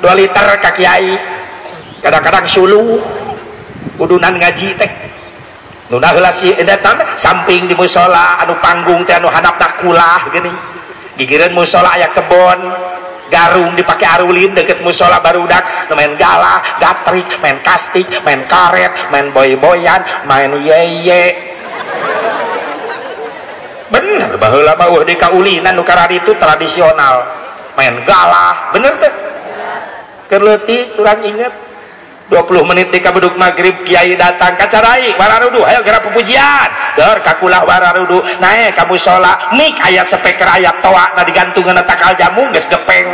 [SPEAKER 1] 2 liter ka kiai. Kadang-kadang sulu. Kudunan ngaji teh. Nuna heula si edetan samping di musola anu panggung teh anu hadapna kulah gini. Gigireun musola aya kebon, garung dipakai arulin deket musola barudak main gala, gatrik, main kastik, main karet, main boy-boyan, main yeye. Bener. Baheula mah di kaulinan nu itu tradisional. Main gala, bener teh. Kerleutik kurang inget. 20 menit di kabuduk maghrib kiai datang kacarai wararudu. Ayo gerak pujian der kakulah wararudu. Naik kamu sholat mik ayat speaker ayat toa. Na digantungan takal jamu geus gepeng.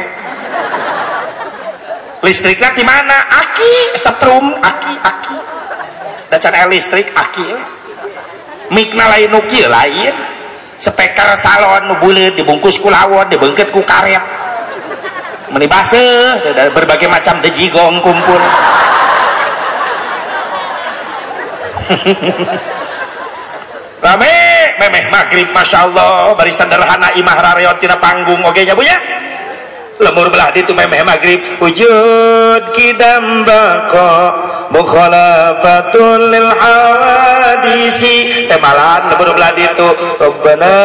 [SPEAKER 1] Listriknya di mana? Aki setrum. Aki aki. Dan listrik aki. Mik na lain nuki lain speaker salon nu bulit dibungkus kulawon dibengket ku karet menibase berbagai macam dejigong kumpul. Rame memeh maghrib Masya Allah. Bari sederhana imah rareot tina panggung. Oke nya bunya lemur belah itu memeh maghrib. Wujud kidam bako mukhalafatul lil hawadisi temalan lemur belah itu Rabbana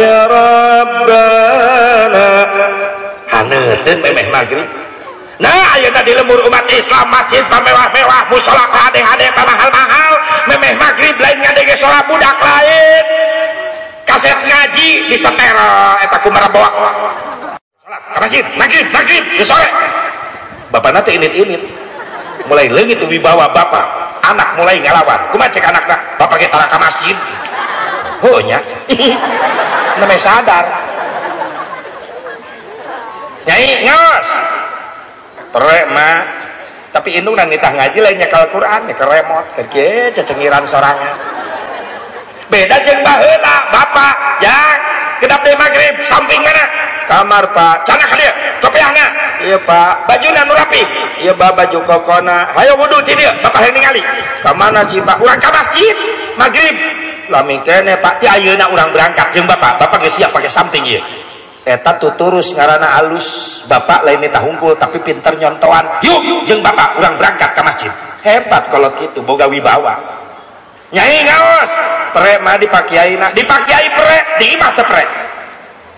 [SPEAKER 1] ya Rabbana. Haneuteuh memeh maghrib. Nah, ayo tadi lemur umat Islam masjid pamewah-mewah, musola kade-kade mahal-mahal, memeh maghrib lain ngadege sholat budak lain. Kaset ngaji di setel eta kumara masjid, maghrib, maghrib, di sore. Bapak nanti init-init. Mulai lagi tuh wibawa bapak, anak mulai ngelawan. Kumaha cek anak nak, bapak kita ke masjid. Oh nya. Namanya sadar. Nyai, ngos perek mah tapi indung nang nitah ngaji lainnya kalau Quran ya ke remote kerja cecengiran sorangan beda jeng baheula bapak ya kedap deh maghrib samping mana kamar pak. Cana kali kopiahna iya pak. Baju nu rapi iya pak baju kokona. Ayo wudhu di dia. Bapak yang ningali. Ke mana sih pak? Urang ke masjid. Maghrib. Lami kene pak. Ti ayeuna urang berangkat. Jeng bapak. Bapak geus siap pakai samping ya eta tuturus ngarana alus. Bapak lain minta hunkul tapi pinter nyontoan yuk jeng bapak orang berangkat ke masjid. Hebat kalau gitu. Boga wibawa nyai ngaos. Pre mah dipakiai dipakiai pre di imah tepre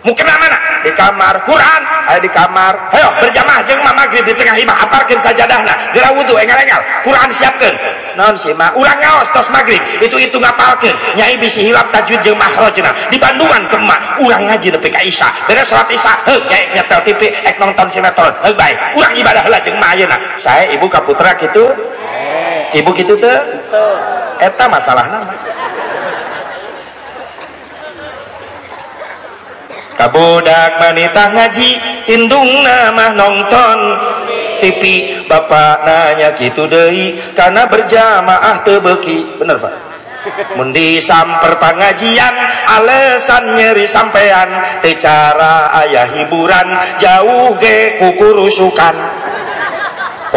[SPEAKER 1] mungkin mana di kamar Quran. Ayo di kamar. Ayo berjamaah jeng mah maghrib di tengah imah. Aparkeun sajadahna geura wudu engal-engal Quran siapkeun? Non sih mah. Ulang ngaos tos maghrib. Itu itu ngapalkeun nyai bisi hilap tajwid jeung makhrajna di Bandungan ke emak. Ulang ngaji nepi ka Isya. Beres salat Isya. Heuh nyai nyetel TV ek nonton sinetron. Heuh bae ulang ibadah heula jeung mah ayeuna. Saya ibu kaputra kitu ibu kitu teu eta masalahna kabudak manitah ngaji indung nama nonton TV Bapak nanya gitu deui karena berjamaah tebeki bener Pak? Mundi samper pengajian alasan nyeri sampean. Tecara ayah hiburan jauh ge kukurusukan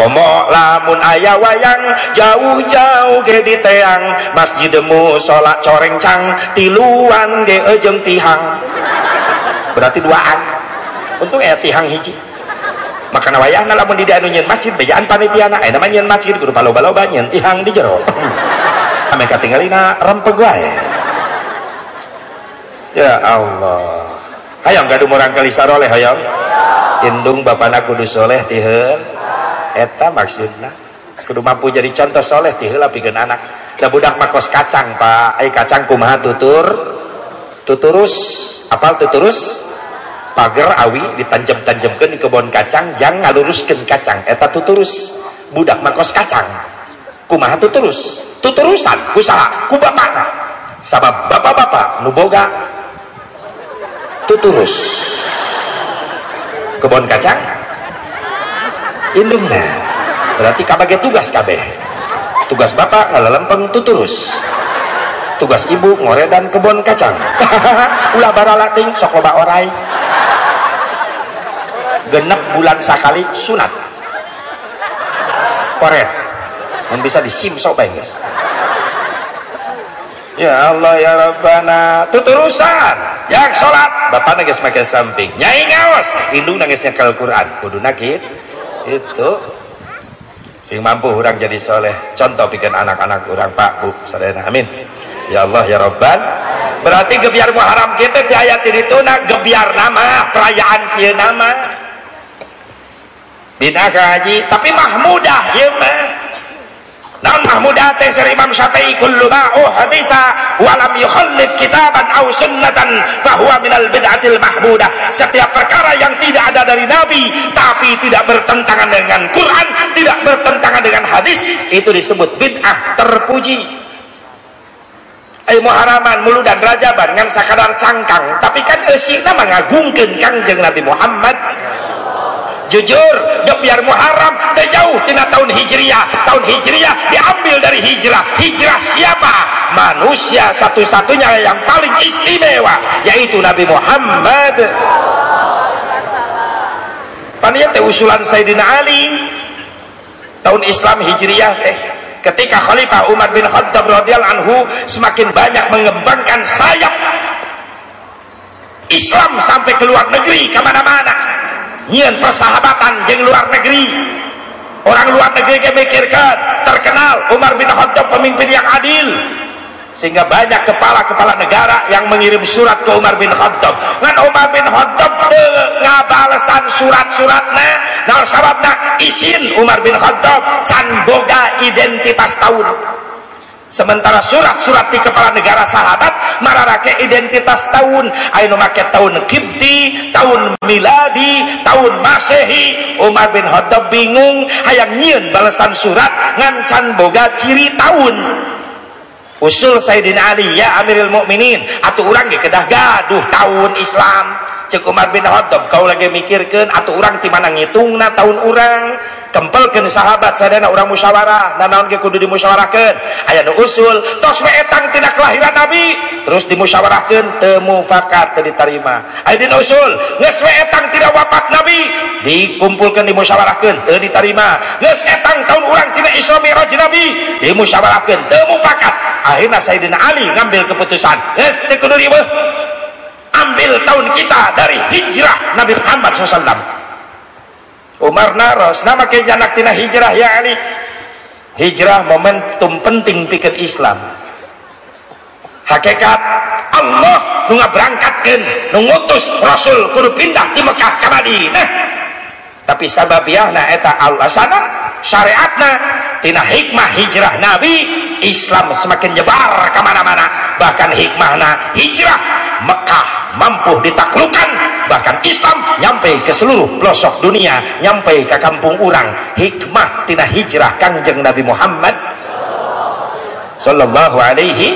[SPEAKER 1] Komo lamun ayah wayang jauh-jauh ge di teang. Masjidmu sholat coreng cang tiluan ge ejeng tihang. Berarti duaan. Untuk ayat tihang hiji. Maka wayahna lamun di anu nyeun masjid bejaan panitiana. Aya nama nyeun masjid kudu balo-baloba nyeun tihang di jero. Ame katinggalina rempeg wae ya. Allah. Hayang gaduh murang kali saroleh hayang. Indung bapana kudu soleh tiheul eta maksudna? Kudu mampu jadi contoh soleh tiheula pikeun anak. Da budak makos kacang pak. Ai kacang kumaha tutur? Tuturus apal tuturus? Pagar awi ditanjem-tanjemkan di kebun kacang jangan ngaluruskan kacang. Eta tuturus. Budak makos kacang. Kumaha tuturus? Tuturusan kusaha ku bapakna sabab bapak-bapak nuboga tuturus. Kebun kacang indungna berarti kabage tugas kabeh. Tugas bapak ngalalempeng tuturus. Tugas ibu ngoredan kebun kacang. Ulah baralating sok loba orai. Genep bulan sekali sunat. Koret. Yang bisa disim sok guys Ya Allah ya Rabbana. Tuturusan. Yang sholat. Bapak nangis makin samping. Nyai ngawas indung nangis nyakal Quran. Kudu nakit itu. Sing mampu orang jadi soleh. Contoh bikin anak-anak orang pak bu sadayana amin. Ya Allah ya Rabbal berarti gebiar Muharram kita di ayat itu nak gebiar nama perayaan kia nama. Bina haji. Tapi mahmudah ya mah Naon mahmudah teh sir Imam Syafi'i kullu ma uhdisa wa lam yukhallif kitaban aw sunnatan fa huwa minal bid'atil mahmudah. Setiap perkara yang tidak ada dari Nabi tapi tidak bertentangan dengan Quran, tidak bertentangan dengan hadis, itu disebut bid'ah terpuji. Ay muharaman mulu dan rajaban ngan sakadar cangkang, tapi kan eusina mangagungkeun Kangjeng Nabi Muhammad jujur biar Muharram teh jauh tina tahun Hijriah. Tahun Hijriah diambil dari hijrah. Hijrah siapa? Manusia satu-satunya yang paling istimewa yaitu Nabi Muhammad. Panitia teh usulan Sayyidina Ali. Tahun Islam Hijriah teh ketika Khalifah Umar bin Khattab radhiyallahu anhu semakin banyak mengembangkan sayap Islam sampai ke luar negeri ke mana-mana nyian persahabatan jeng luar negeri. Orang luar negeri mikirkan terkenal Umar bin Khattab pemimpin yang adil. Sehingga banyak kepala-kepala negara yang mengirim surat ke Umar bin Khattab. Ngan Umar bin Khattab ngabalesan surat-suratnya nah sababna isin Umar bin Khattab can boga identitas tahun Sementara surat-surat di kepala negara sahabat mararake identitas tahun, ayo make tahun Kibti, tahun Miladi, tahun Masehi. Umar bin Khattab bingung hayang nyieun balasan surat ngancan boga ciri tahun. Usul Sayyidina Ali ya Amirul Mukminin, atuh urang kedah gaduh tahun Islam. Umar bin Khattab kau lagi mikirkan atau orang di mana ngitungna tahun orang? Kempelkan sahabat sadana orang musyawarah. Dan naon kudu dimusyawarahkan? Aya nu usul tos etang tidak kelahiran nabi. Terus dimusyawarahkan temu fakat diterima. Aya dina usul we etang tidak wafat nabi. Dikumpulkan dimusyawarahkan teu diterima. Geus etang tahun urang tidak Isra Mi'raj nabi dimusyawarahkan temu fakat. Akhirnya Sayyidina Ali ngambil keputusan. Geus teu kudu ambil tahun kita dari hijrah Nabi Muhammad SAW Umar naros nama kejanak tina hijrah ya Ali. Hijrah momentum penting pikir Islam. Hakikat Allah nunga berangkatkan nungutus Rasul kudu pindah di Mekah ke Madinah. Tapi sababiahna eta Allah sana syariatna tina hikmah hijrah Nabi Islam semakin nyebar ke mana-mana. Bahkan hikmahna hijrah Mekah mampu ditaklukkan. Bahkan Islam nyampe ke seluruh pelosok dunia nyampe ke kampung orang. Hikmah tina hijrah kanjeng Nabi Muhammad sallallahu alaihi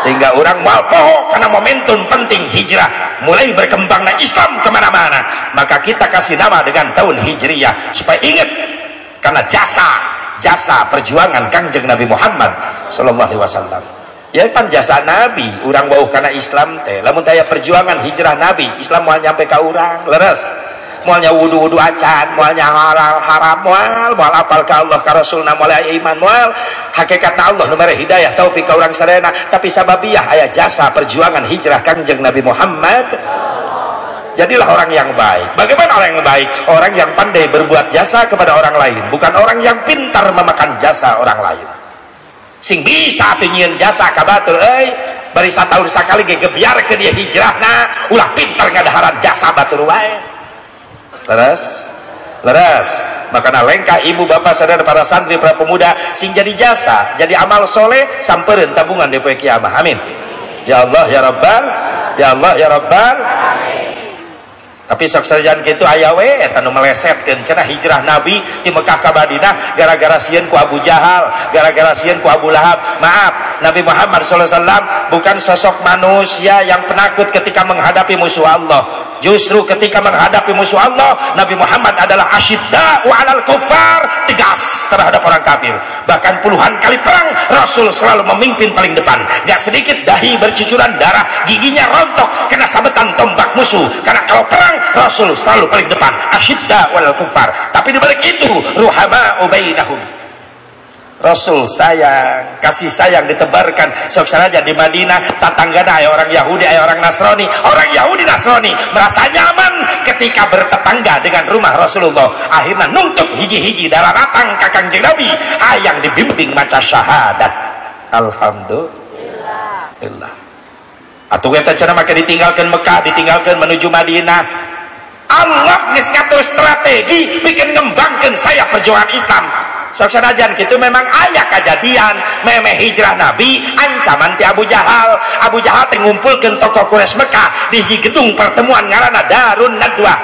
[SPEAKER 1] sehingga orang malpoho karena momentum penting hijrah mulai berkembangnya Islam ke mana-mana. Maka kita kasih nama dengan tahun hijriyah supaya ingat karena jasa jasa perjuangan kanjeng Nabi Muhammad sallallahu alaihi wasallam. Ya pan jasa nabi orang bau karena Islam teh. Lamun daya perjuangan hijrah nabi Islam mau nyampe ke orang leres. Moalnya wudu-wudu acan moalnya halal haram moal moal apal ke Allah ke Rasul iman moal. Hakikatnya Allah nomor hidayah taufik ke orang serena tapi sababiyah ayah jasa perjuangan hijrah kanjeng Nabi Muhammad jadilah orang yang baik. Bagaimana orang yang baik? Orang yang pandai berbuat jasa kepada orang lain. Bukan orang yang pintar memakan jasa orang lain. Sing bisa tunyian jasa kabatur eh bari tahun sekali ge gebiar ke dia hijrahna ulah pintar ngadaharan jasa batur wae. Leres? Leres? Makanya lengkah ibu bapak saudara para santri para pemuda sing jadi jasa jadi amal soleh samperin tabungan di kiamah. Amin. Ya Allah ya Rabbal ya Allah ya Rabbal tapi sok sarjan gitu aya we eta nu melesetkeun cenah hijrah nabi di Mekah ka Madinah gara-gara sieun ku Abu Jahal gara-gara sieun ku Abu Lahab. Maaf Nabi Muhammad wasallam bukan sosok manusia yang penakut ketika menghadapi musuh Allah Justru ketika menghadapi musuh Allah, Nabi Muhammad adalah asyidda wa alal kufar, tegas terhadap orang kafir. Bahkan puluhan kali perang, Rasul selalu memimpin paling depan. Gak sedikit dahi bercucuran darah, giginya rontok kena sabetan tombak musuh. Karena kalau perang, Rasul selalu paling depan. Asyidda wa alal kufar. Tapi dibalik itu, ruhama ubainahum. Rasul sayang, kasih sayang ditebarkan sok saja di Madinah tetanggana ayah orang Yahudi, ayah orang Nasrani, orang Yahudi Nasrani merasa nyaman ketika bertetangga dengan rumah Rasulullah. Akhirnya nuntuk hiji-hiji darah ratang kakang Nabi ayang dibimbing maca syahadat. Alhamdulillah. Atau kita cenah maka ditinggalkan Mekah, ditinggalkan menuju Madinah. Allah geus strategi bikin ngembangkan saya perjuangan Islam sok sanajan gitu memang ayah kejadian. Memeh hijrah Nabi ancaman ti Abu Jahal. Abu Jahal teh ngumpulkeun tokoh Quraisy Mekah di gedung pertemuan ngaranna Darun Nadwa.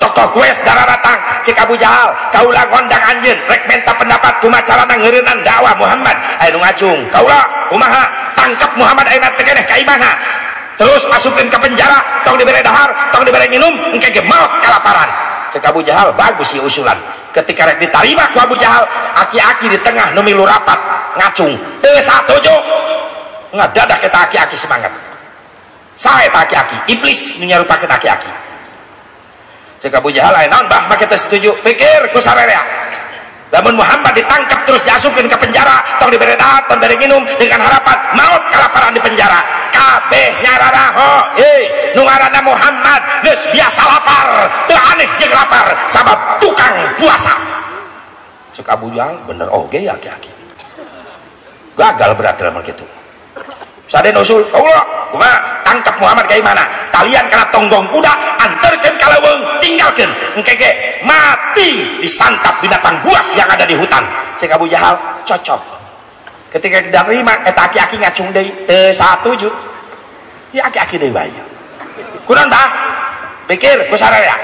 [SPEAKER 1] Tokoh Quraisy dararatang cik Abu Jahal kaulah ngondang anjeun rek minta pendapat kumaha carana ngeureunnan dakwah Muhammad. Nu ngacung kaulah kumaha? Tangkap Muhammad ayeuna teh keneh ka imahna terus masukin ke penjara tong diberi dahar tong diberi minum engke ge maut kalaparan cek Jahal bagus sih usulan. Ketika rek diterima ku Abu Jahal aki-aki di tengah nu milu rapat ngacung. Teu satuju ngadadak kita aki-aki semangat. Saya aki-aki iblis nu nyarupakeun aki-aki. Cek Jahal aya naon bah make teu setuju pikir ku sarerea Namun Muhammad ditangkap terus diasukin ke penjara, tong diberi dahat, tong diberi minum dengan harapan maut kelaparan di penjara. Kabeh nyararaho, eh, nungarana Muhammad geus biasa lapar, teu aneh jeung lapar, sabab tukang puasa. Cek Abu bener oge ya aki-aki. Gagal berarti dalam gitu. Saden usul, kaulah, kuma tangkap Muhammad kayak mana? Kalian kena tonggong kuda, antarkan kalaweng, tinggalkan. Engkeke mati disantap binatang buas yang ada di hutan. Sehingga Abu Jahal cocok. Ketika diterima, eta aki-aki ngacung deui teu satuju. Ya aki-aki deui bae. Kurang tah? Pikir ku ya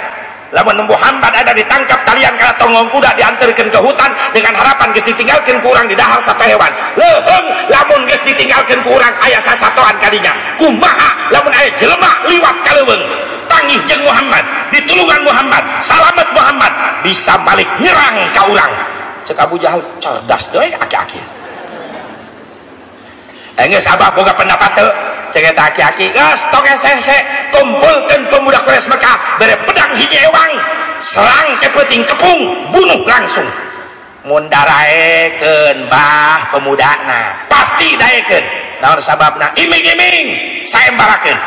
[SPEAKER 1] lamun Muhammad ada ditangkap kalian karena tonggong kuda diantarkan ke hutan dengan harapan geus ditinggalkan kurang di dahar satu hewan. Leuheung lamun geus ditinggalkan kurang aya sasatoan kalinya kumaha? Lamun aya jelema liwat kaleuweung. Tangih jeung Muhammad ditulungan Muhammad salamet Muhammad bisa balik nyerang ka urang. Cek Abu Jahal cerdas deui aki-aki. Enggak sabah boga pendapat tuh cengen aki-aki gas tong sese kumpulkan pemuda Quraisy Mekah bere pedang hiji ewang serang ke peting kepung bunuh langsung. Mun daraekeun bah pemudana pasti daekeun. Naon sababna? Iming-iming saembarakeun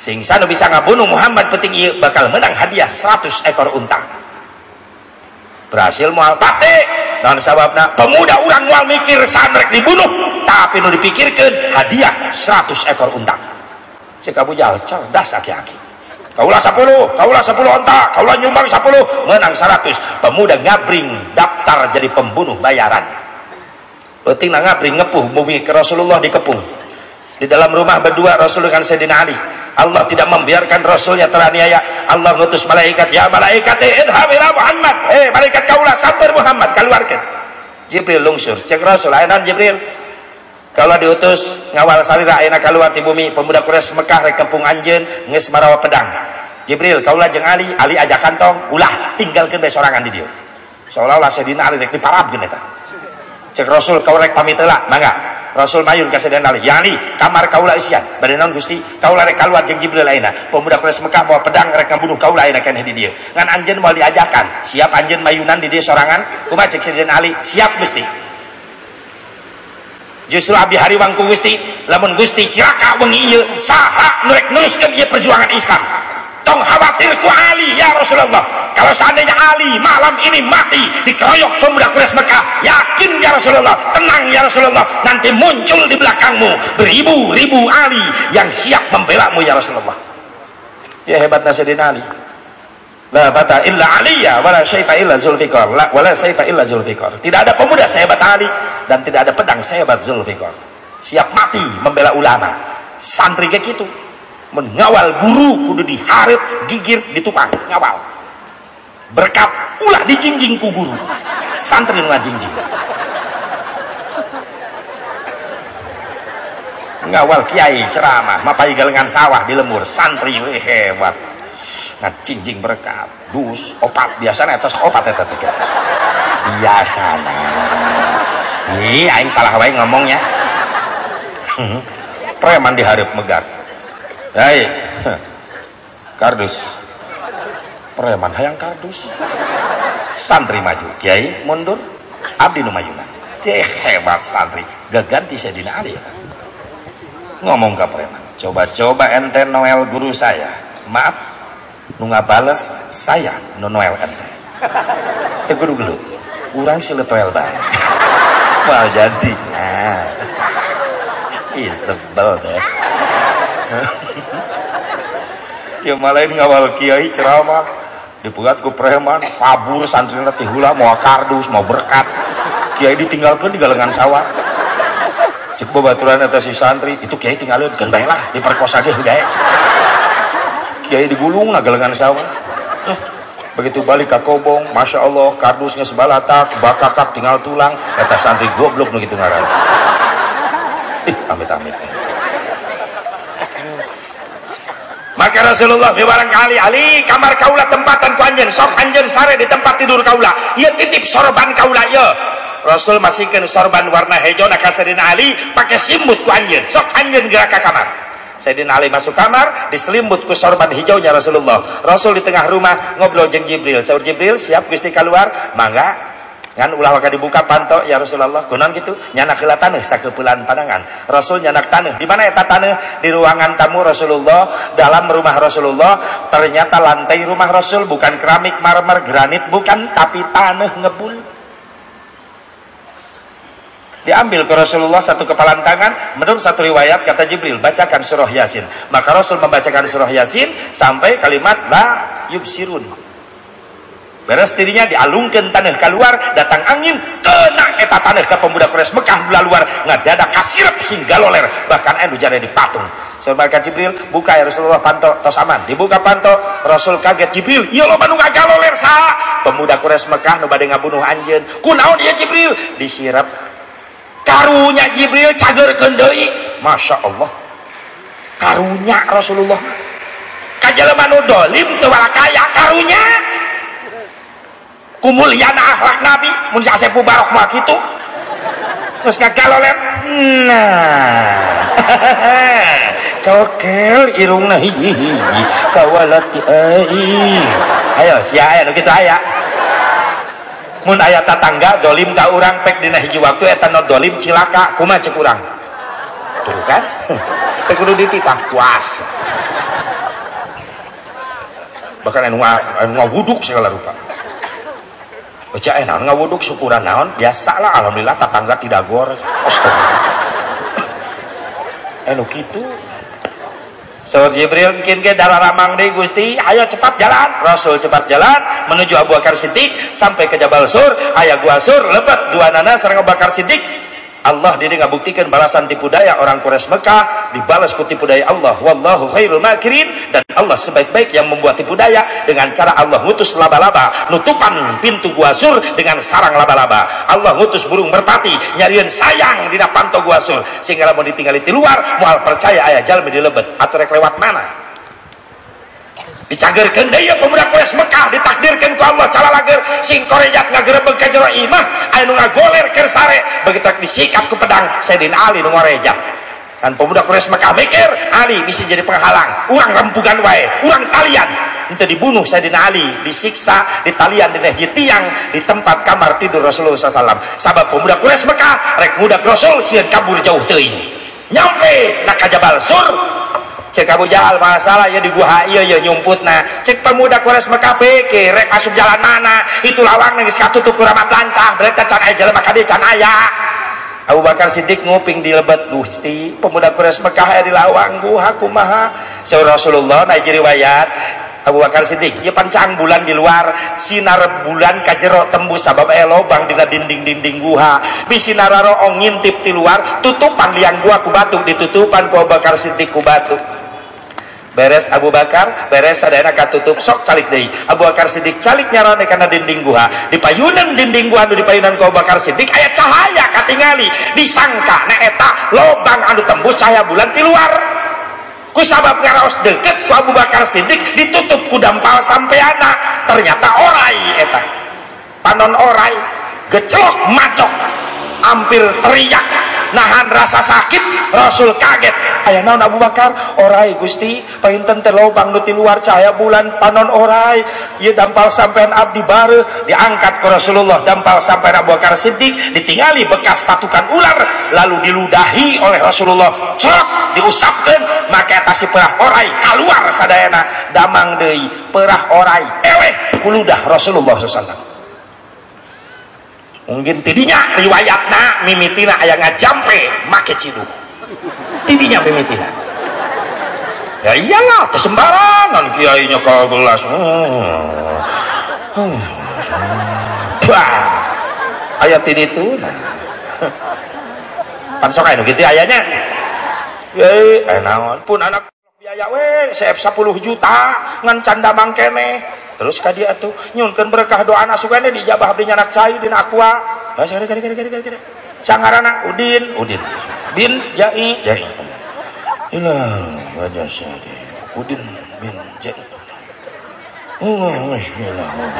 [SPEAKER 1] sing sanu bisa ngabunuh Muhammad peting bakal menang hadiah 100 ekor unta. Berhasil moal pasti naon sababna pemuda urang moal mikir sandrek dibunuh. Tapi nu dipikirkan hadiah 100 ekor unta. Cek Abu Jahal cerdas aki-aki kaulah 10 kaulah 10 unta kaulah nyumbang 10 menang 100 pemuda ngabring daftar jadi pembunuh bayaran. Penting ngabring ngepuh bumi ke Rasulullah dikepung. Di dalam rumah berdua Rasul dengan Sayyidina Ali Allah tidak membiarkan Rasulnya teraniaya. Allah ngutus malaikat ya malaikat idham ila Muhammad. Eh malaikat kaulah sabar Muhammad keluarkan. Jibril lungsur. Cek Rasul ayanan Jibril. Kalau diutus ngawal salira ayeuna keluar di bumi. Pemuda Quraisy Mekah rek anjeun geus marawa pedang. Jibril kaulah jeung Ali Ali ajak kantong ulah tinggalkeun bae sorangan di dieu. Seolah-olah Sayyidina Ali rek diparabkeun eta. Cek Rasul kau rek pamit heula mangga Rasul mayun ka Sayyidina Ali ya Ali kamar kaulah isian. Bade naon Gusti kaulah rek kaluar jeung Jibril ayeuna pemuda Quraisy Mekah bawa pedang rek ngabunuh kaulah ayeuna keneh di dieu ngan anjeun moal diajakan siap anjeun mayunan di dieu sorangan? Kumaha cek Sayyidina Ali siap Gusti. Justru Abi Hariwang ku Gusti. Lamun Gusti ciraka wengi ieu saha nu ieu perjuangan Islam tong khawatir ku Ali ya Rasulullah kalau seandainya Ali malam ini mati dikeroyok pemuda Quraisy Mekah yakin ya Rasulullah tenang ya Rasulullah nanti muncul di belakangmu beribu-ribu Ali yang siap membela mu ya Rasulullah ya hebatnya Sayyidina Ali La bata illa aliyah wala syaifa illa zulfikar la, wala syaifa illa zulfikar. Tidak ada pemuda sehebat Ali dan tidak ada pedang sehebat Zulfikar. Siap mati membela ulama. Santri kayak gitu. Mengawal guru kudu diharap, gigir, ditukang, ngawal. Berkat ulah dijingjing ku guru. Santri ngajingjing. Ngawal kiai ceramah, mapai galengan sawah di lemur, santri hebat nah cincing berkat dus opat biasanya atas opat ya tadi biasa ini aing salah wae ngomongnya hmm. preman diharap megat Hai kardus preman hayang kardus santri maju kiai mundur abdi nu
[SPEAKER 2] Cih, hebat santri. Gak ganti Sayyidina Ali ya. Ngomong ke preman. Coba-coba ente Noel guru saya. Maaf, nu bales saya nu Noel ente. Eh guru guru. Urang sih Noel bae. Wah jadi. Nah. Ih, sebel deh. ya malain ngawal kiai ceramah. Dipegat ku preman kabur santri nanti hula mau kardus mau berkat. Kiai ditinggalkan di galengan sawah. Cek baturan atas si santri itu kiai tinggalin gendai lah diperkosa ge kiai kiai digulung lah galengan sawah. Begitu balik ke kobong masya Allah kardusnya sebalatak bakakak tinggal tulang. Kata santri goblok begitu ngaran. Ih amit amit
[SPEAKER 1] maka Rasulullah kali Ali kamar kaula tempatan ku anjen sok anjen sare di tempat tidur kaula. Iya titip sorban kaula ya. Rasul masihkan sorban warna hijau nak Sayyidina Ali pakai simut ku anjen. Sok anjen gerak ke kamar. Sayyidina Ali masuk kamar diselimut ku sorban hijaunya Rasulullah. Rasul di tengah rumah ngobrol jeng Jibril. Saur Jibril siap Gusti keluar? Mangga Ngan ulah waka dibuka panto ya Rasulullah. Kunon gitu nyanak heula taneuh sakepulan pandangan. Rasul nyanak taneuh. Di mana eta taneuh? Di ruangan tamu Rasulullah, dalam rumah Rasulullah. Ternyata lantai rumah Rasul bukan keramik, marmer, granit bukan, tapi tanah ngebul. Diambil ke Rasulullah satu kepalan tangan, menurut satu riwayat kata Jibril, bacakan surah Yasin. Maka Rasul membacakan surah Yasin sampai kalimat la yubsirun beres dirinya dialungkan tanah keluar datang angin kena eta tanah ke pemuda Quraisy Mekah belah luar ngadada kasirep sing galoler bahkan anu jare di patung Sahabat Jibril buka ya Rasulullah panto tos aman. Dibuka panto Rasul kaget Jibril iya lo manu galoler sa? Pemuda Quraisy Mekah nu bade ngabunuh anjeun. Kunaon dia Jibril? Disirap karunya Jibril cagerkeun deui. Masya Allah. Karunya Rasulullah. Kajelema nu dolim teu kaya karunya kumuliana akhlak nabi. Mun sasepu barok mah kitu terus ngagaloler nah. Cokel irungna hiji hiji kawalat ai. Ayo sia aya nu kitu aya. Mun aya tatangga dolim ka urang pek dina hiji waktu eta no dolim cilaka kumaha cek urang. Tuh kan? Teh kudu dititah puas. Bahkan anu anu ngawuduk segala rupa Baca eh naon ngawuduk syukuran naon biasa lah alhamdulillah tetangga tidak gor. Enu gitu. So Jibril mungkin ke darah ramang deh Gusti, ayo cepat jalan. Rasul cepat jalan menuju Abu Bakar Siddiq sampai ke Jabal Sur. Ayah gua Sur lebat dua nana serang Abu Bakar Siddiq Allah diri ngabuktikan balasan tipu daya orang Quraisy Mekah dibalas ku tipu daya Allah. Wallahu khairul makirin. Dan Allah sebaik-baik yang membuat tipu daya dengan cara Allah ngutus laba-laba nutupan pintu gua sur dengan sarang laba-laba. Allah ngutus burung merpati nyarian sayang di panto gua sur sehingga mau ditinggali di luar mual percaya ayah jalan di lebet. Atau rek lewat mana dicagerkeun deui pemuda Quraisy Mekah. Ditakdirkan ku Allah cala lager. Sing korejat ngagerebeg ka jero imah anu ngagoler keur sare. Begitu disikap ku pedang Sayyidina Ali nu ngorejat kan pemuda Quraisy Mekah mikir Ali bisa jadi penghalang. Urang rempugan wae urang talian. Itu dibunuh Sayyidina Ali disiksa di talian di tiang di tempat kamar tidur Rasulullah SAW sabab pemuda Quraisy Mekah rek muda Rasul sieun kabur jauh teuing. Nyampe nak Jabal Sur cek Abu Jahal masalah ya di gua iya ya nyumput nah. Cek pemuda kures Mekah pikir rek jalan mana. Itu lawang nangis katutup kuramat lancah berarti can jalan maka dia can aya Abu Bakar Siddiq nguping di lebat Gusti pemuda kures Mekah aya di lawang gua kumaha Saur Rasulullah naik riwayat Abu Bakar Siddiq ya pancang bulan di luar sinar bulan kajero tembus sabab aya lobang dina dinding-dinding guha bisinararo ngintip di luar tutupan liang gua ku ditutupan ku Abu Bakar Siddiq ku beres Abu Bakar beres sadayana katutup sok calik deui. Abu Bakar Siddiq calik nyarane kana dinding guha di dinding guha anu di ku Abu Bakar Siddiq aya cahaya katingali. Disangka na eta lobang anu tembus cahaya bulan di luar. Ku sabab ngaraos deket ku Abu Bakar Siddiq ditutup ku dampal sampai anak ternyata orai eta. Panon orai gecok macok hampir teriak nahan rasa sakit Rasul kaget. Ayah naon Abu Bakar? Orai Gusti painten teh lobang nu luar cahaya bulan panon orai. Ieu dampal sampean abdi bare diangkat ke Rasulullah. Dampal sampai Abu Bakar Siddiq ditingali bekas patukan ular lalu diludahi oleh Rasulullah. Cok diusapkan maka atas perah orai keluar sadayana. Damang deui perah orai. Eleh kuludah Rasulullah SAW mungkin tidinya riwayatna mimitina aya ngajampe make ciduk tidinya mimitina ya iyalah kesembarangan kiainya kalau gelas. Hmm. hmm. ayat ini tuh pan sok gitu ayahnya. Ya enak pun anak biaya we saya 10 juta ngan canda mangkene terus ka dia tuh nyunkeun berkah doa anak sugane dijabah abdi nyanak cai dina aqua ah kari kari kari kari kari sangarana Udin. Udin. Bin Jai. Jai. Ilah wajah syadi Udin bin Jai. Allah masyaAllah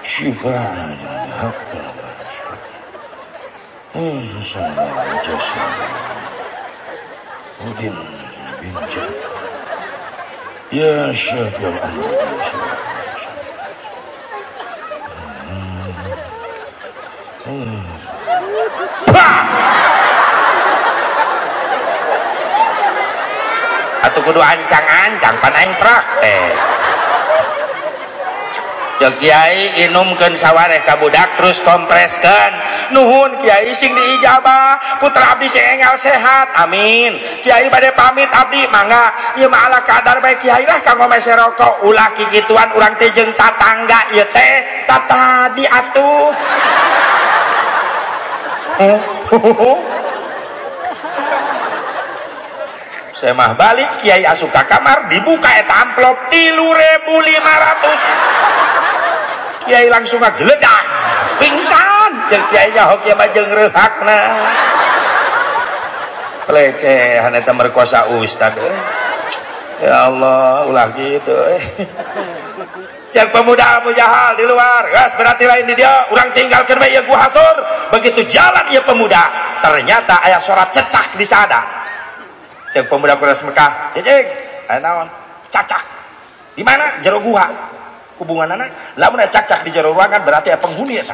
[SPEAKER 1] Syifa Hakka Allah Udin injil. Ya Syafi Allah. Hmm. Atau kudu ancang-ancang panaing praktek. Eh. Cek Kiai inumkeun sawareh ka budak terus kompreskan nuhun Kiai sing diijabah putra abdi sing enggal sehat amin. Kiai bade pamit abdi mangga. Ieu mah ala kadar bae Kiai lah kanggo mese rokok. Ulah kikituan urang teh jeung tatangga ieu teh. Tatadi atuh. Saya mah balik Kiai asup ka kamar dibuka eta amplop 3500 Kiai langsung ngageledak. Pingsan pelecehan eta merkosa ustad eh. ya Allah ulah gitu eh Cek pemuda Abu Jahal di luar, gas berarti lain di dia, orang tinggalkan bae ya gua. Begitu jalan ya pemuda, ternyata ayah suara cecak di sana. Cek pemuda Quraisy Mekah, cecek, ayah naon, cacak. Di mana? Jero gua. Hubungan anak, lamun cacak di jero ruangan berarti ya penghuni ya.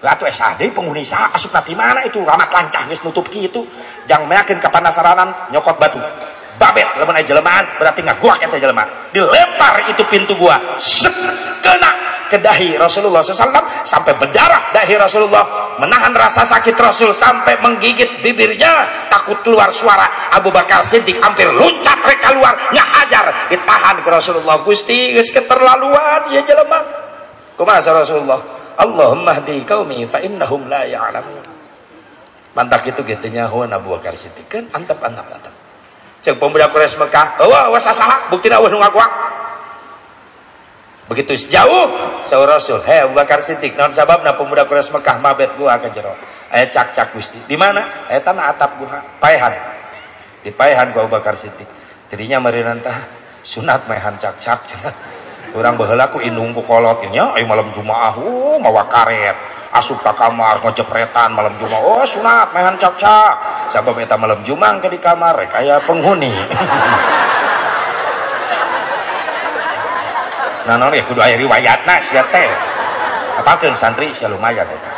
[SPEAKER 1] Ratu SAD penghuni sah asup nanti mana itu ramat lancah geus nutup gitu. Jangan meyakin kepanasaranan nyokot batu. Babet lamun aya jelmaan berarti ngaguak eta jelema. Dilempar itu pintu gua. Sek, kena ke dahi Rasulullah SAW sampai berdarah dahi Rasulullah menahan rasa sakit Rasul sampai menggigit bibirnya takut keluar suara Abu Bakar Siddiq hampir loncat mereka keluar nyahajar ditahan ke Rasulullah Gusti geus keterlaluan ya jelema kumaha Rasulullah Allahumma hdi qaumi fa innahum la ya'lamun. Mantak itu gitunya huwa Abu Bakar Siddiq kan antep antep antep. Cek pemuda Quraisy Mekah, "Wah, wah sasaha bukti eueuh nu ngakuak." Begitu sejauh saur Rasul, "Hei Abu Bakar Siddiq, naon sababna pemuda Quraisy Mekah mabet gua ka jero?" Aya cak-cak Gusti. Di mana? Aya tanah atap gua, paehan. Di paehan ku Abu Bakar Siddiq. Tidinya sunat mehan cak-cak orang baheula ku indung ku kolot nya ai malam Jumaah oh mawa karet. Asup ka kamar ngojepretan malam Jumaah. Oh sunat mehan cak-cak. Sabab eta malam Jumaah ke di kamar? Rek aya penghuni. Nah non ya kudu aya riwayatna sia teh. Apakeun santri sia lumayan eta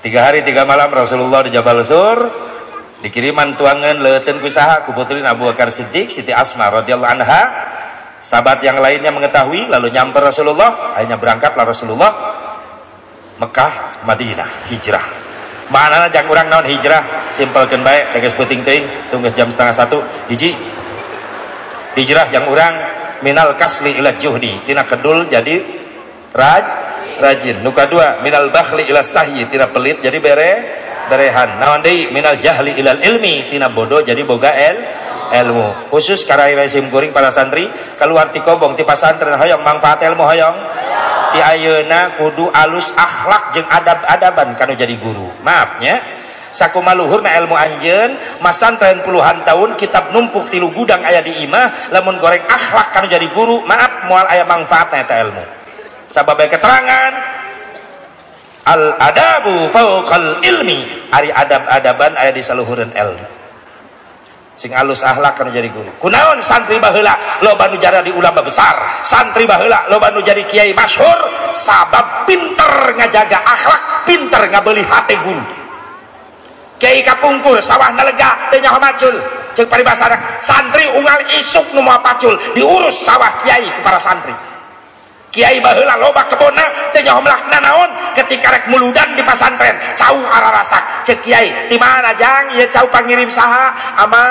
[SPEAKER 1] Tiga hari tiga malam Rasulullah di Jabal Sur dikiriman tuangan leuteun ku saha ku putri Abu Bakar Siddiq Siti Asma radhiyallahu anha. Sahabat yang lainnya mengetahui lalu nyamper Rasulullah. Akhirnya berangkatlah Rasulullah Mekah Madinah hijrah. Mana jang urang naon? Hijrah. Simpelkeun bae tegas penting teuing tunggu jam setengah satu. Hiji. Hijrah jang urang minal kasli ila juhdi. Tina kedul jadi raj rajin. Nuka dua minal bakhli ila sahyi. Tina pelit jadi bere berehan. Naon minal jahli ilal ilmi tina bodoh jadi boga el ilmu. Khusus karai resim kuring para santri keluar ti kobong ti pasantren hoyong manfaat ilmu hoyong. Ti ayeuna kudu alus akhlak jeung adab-adaban kanu jadi guru. Maafnya sakumaluhur na ilmu anjen masantren puluhan tahun kitab numpuk tilu gudang ayah di imah lamun goreng akhlak kanu jadi guru. Maaf mual ayah manfaatnya eta ilmu. Sabab keterangan al adabu fauqal ilmi. Ari adab-adaban aya di saluhureun ilmu. Sing alus ahlak kan jadi guru. Kunaon santri baheula? Loba nu jara di ulama besar. Santri baheula loba nu jadi kiai masyhur. Sabab pinter ngajaga akhlak pinter ngabeli hati guru. Kiai kapungkur sawah nalega teh nyaho macul. Cek paribasana santri unggal isuk nu moal pacul. Diurus sawah kiai para santri Kiai baheula loba kebona teh nyaho nanaon ketika rek muludan di pesantren cau ararasak cek kiai di mana jang? Ieu cau pangirim saha. Ama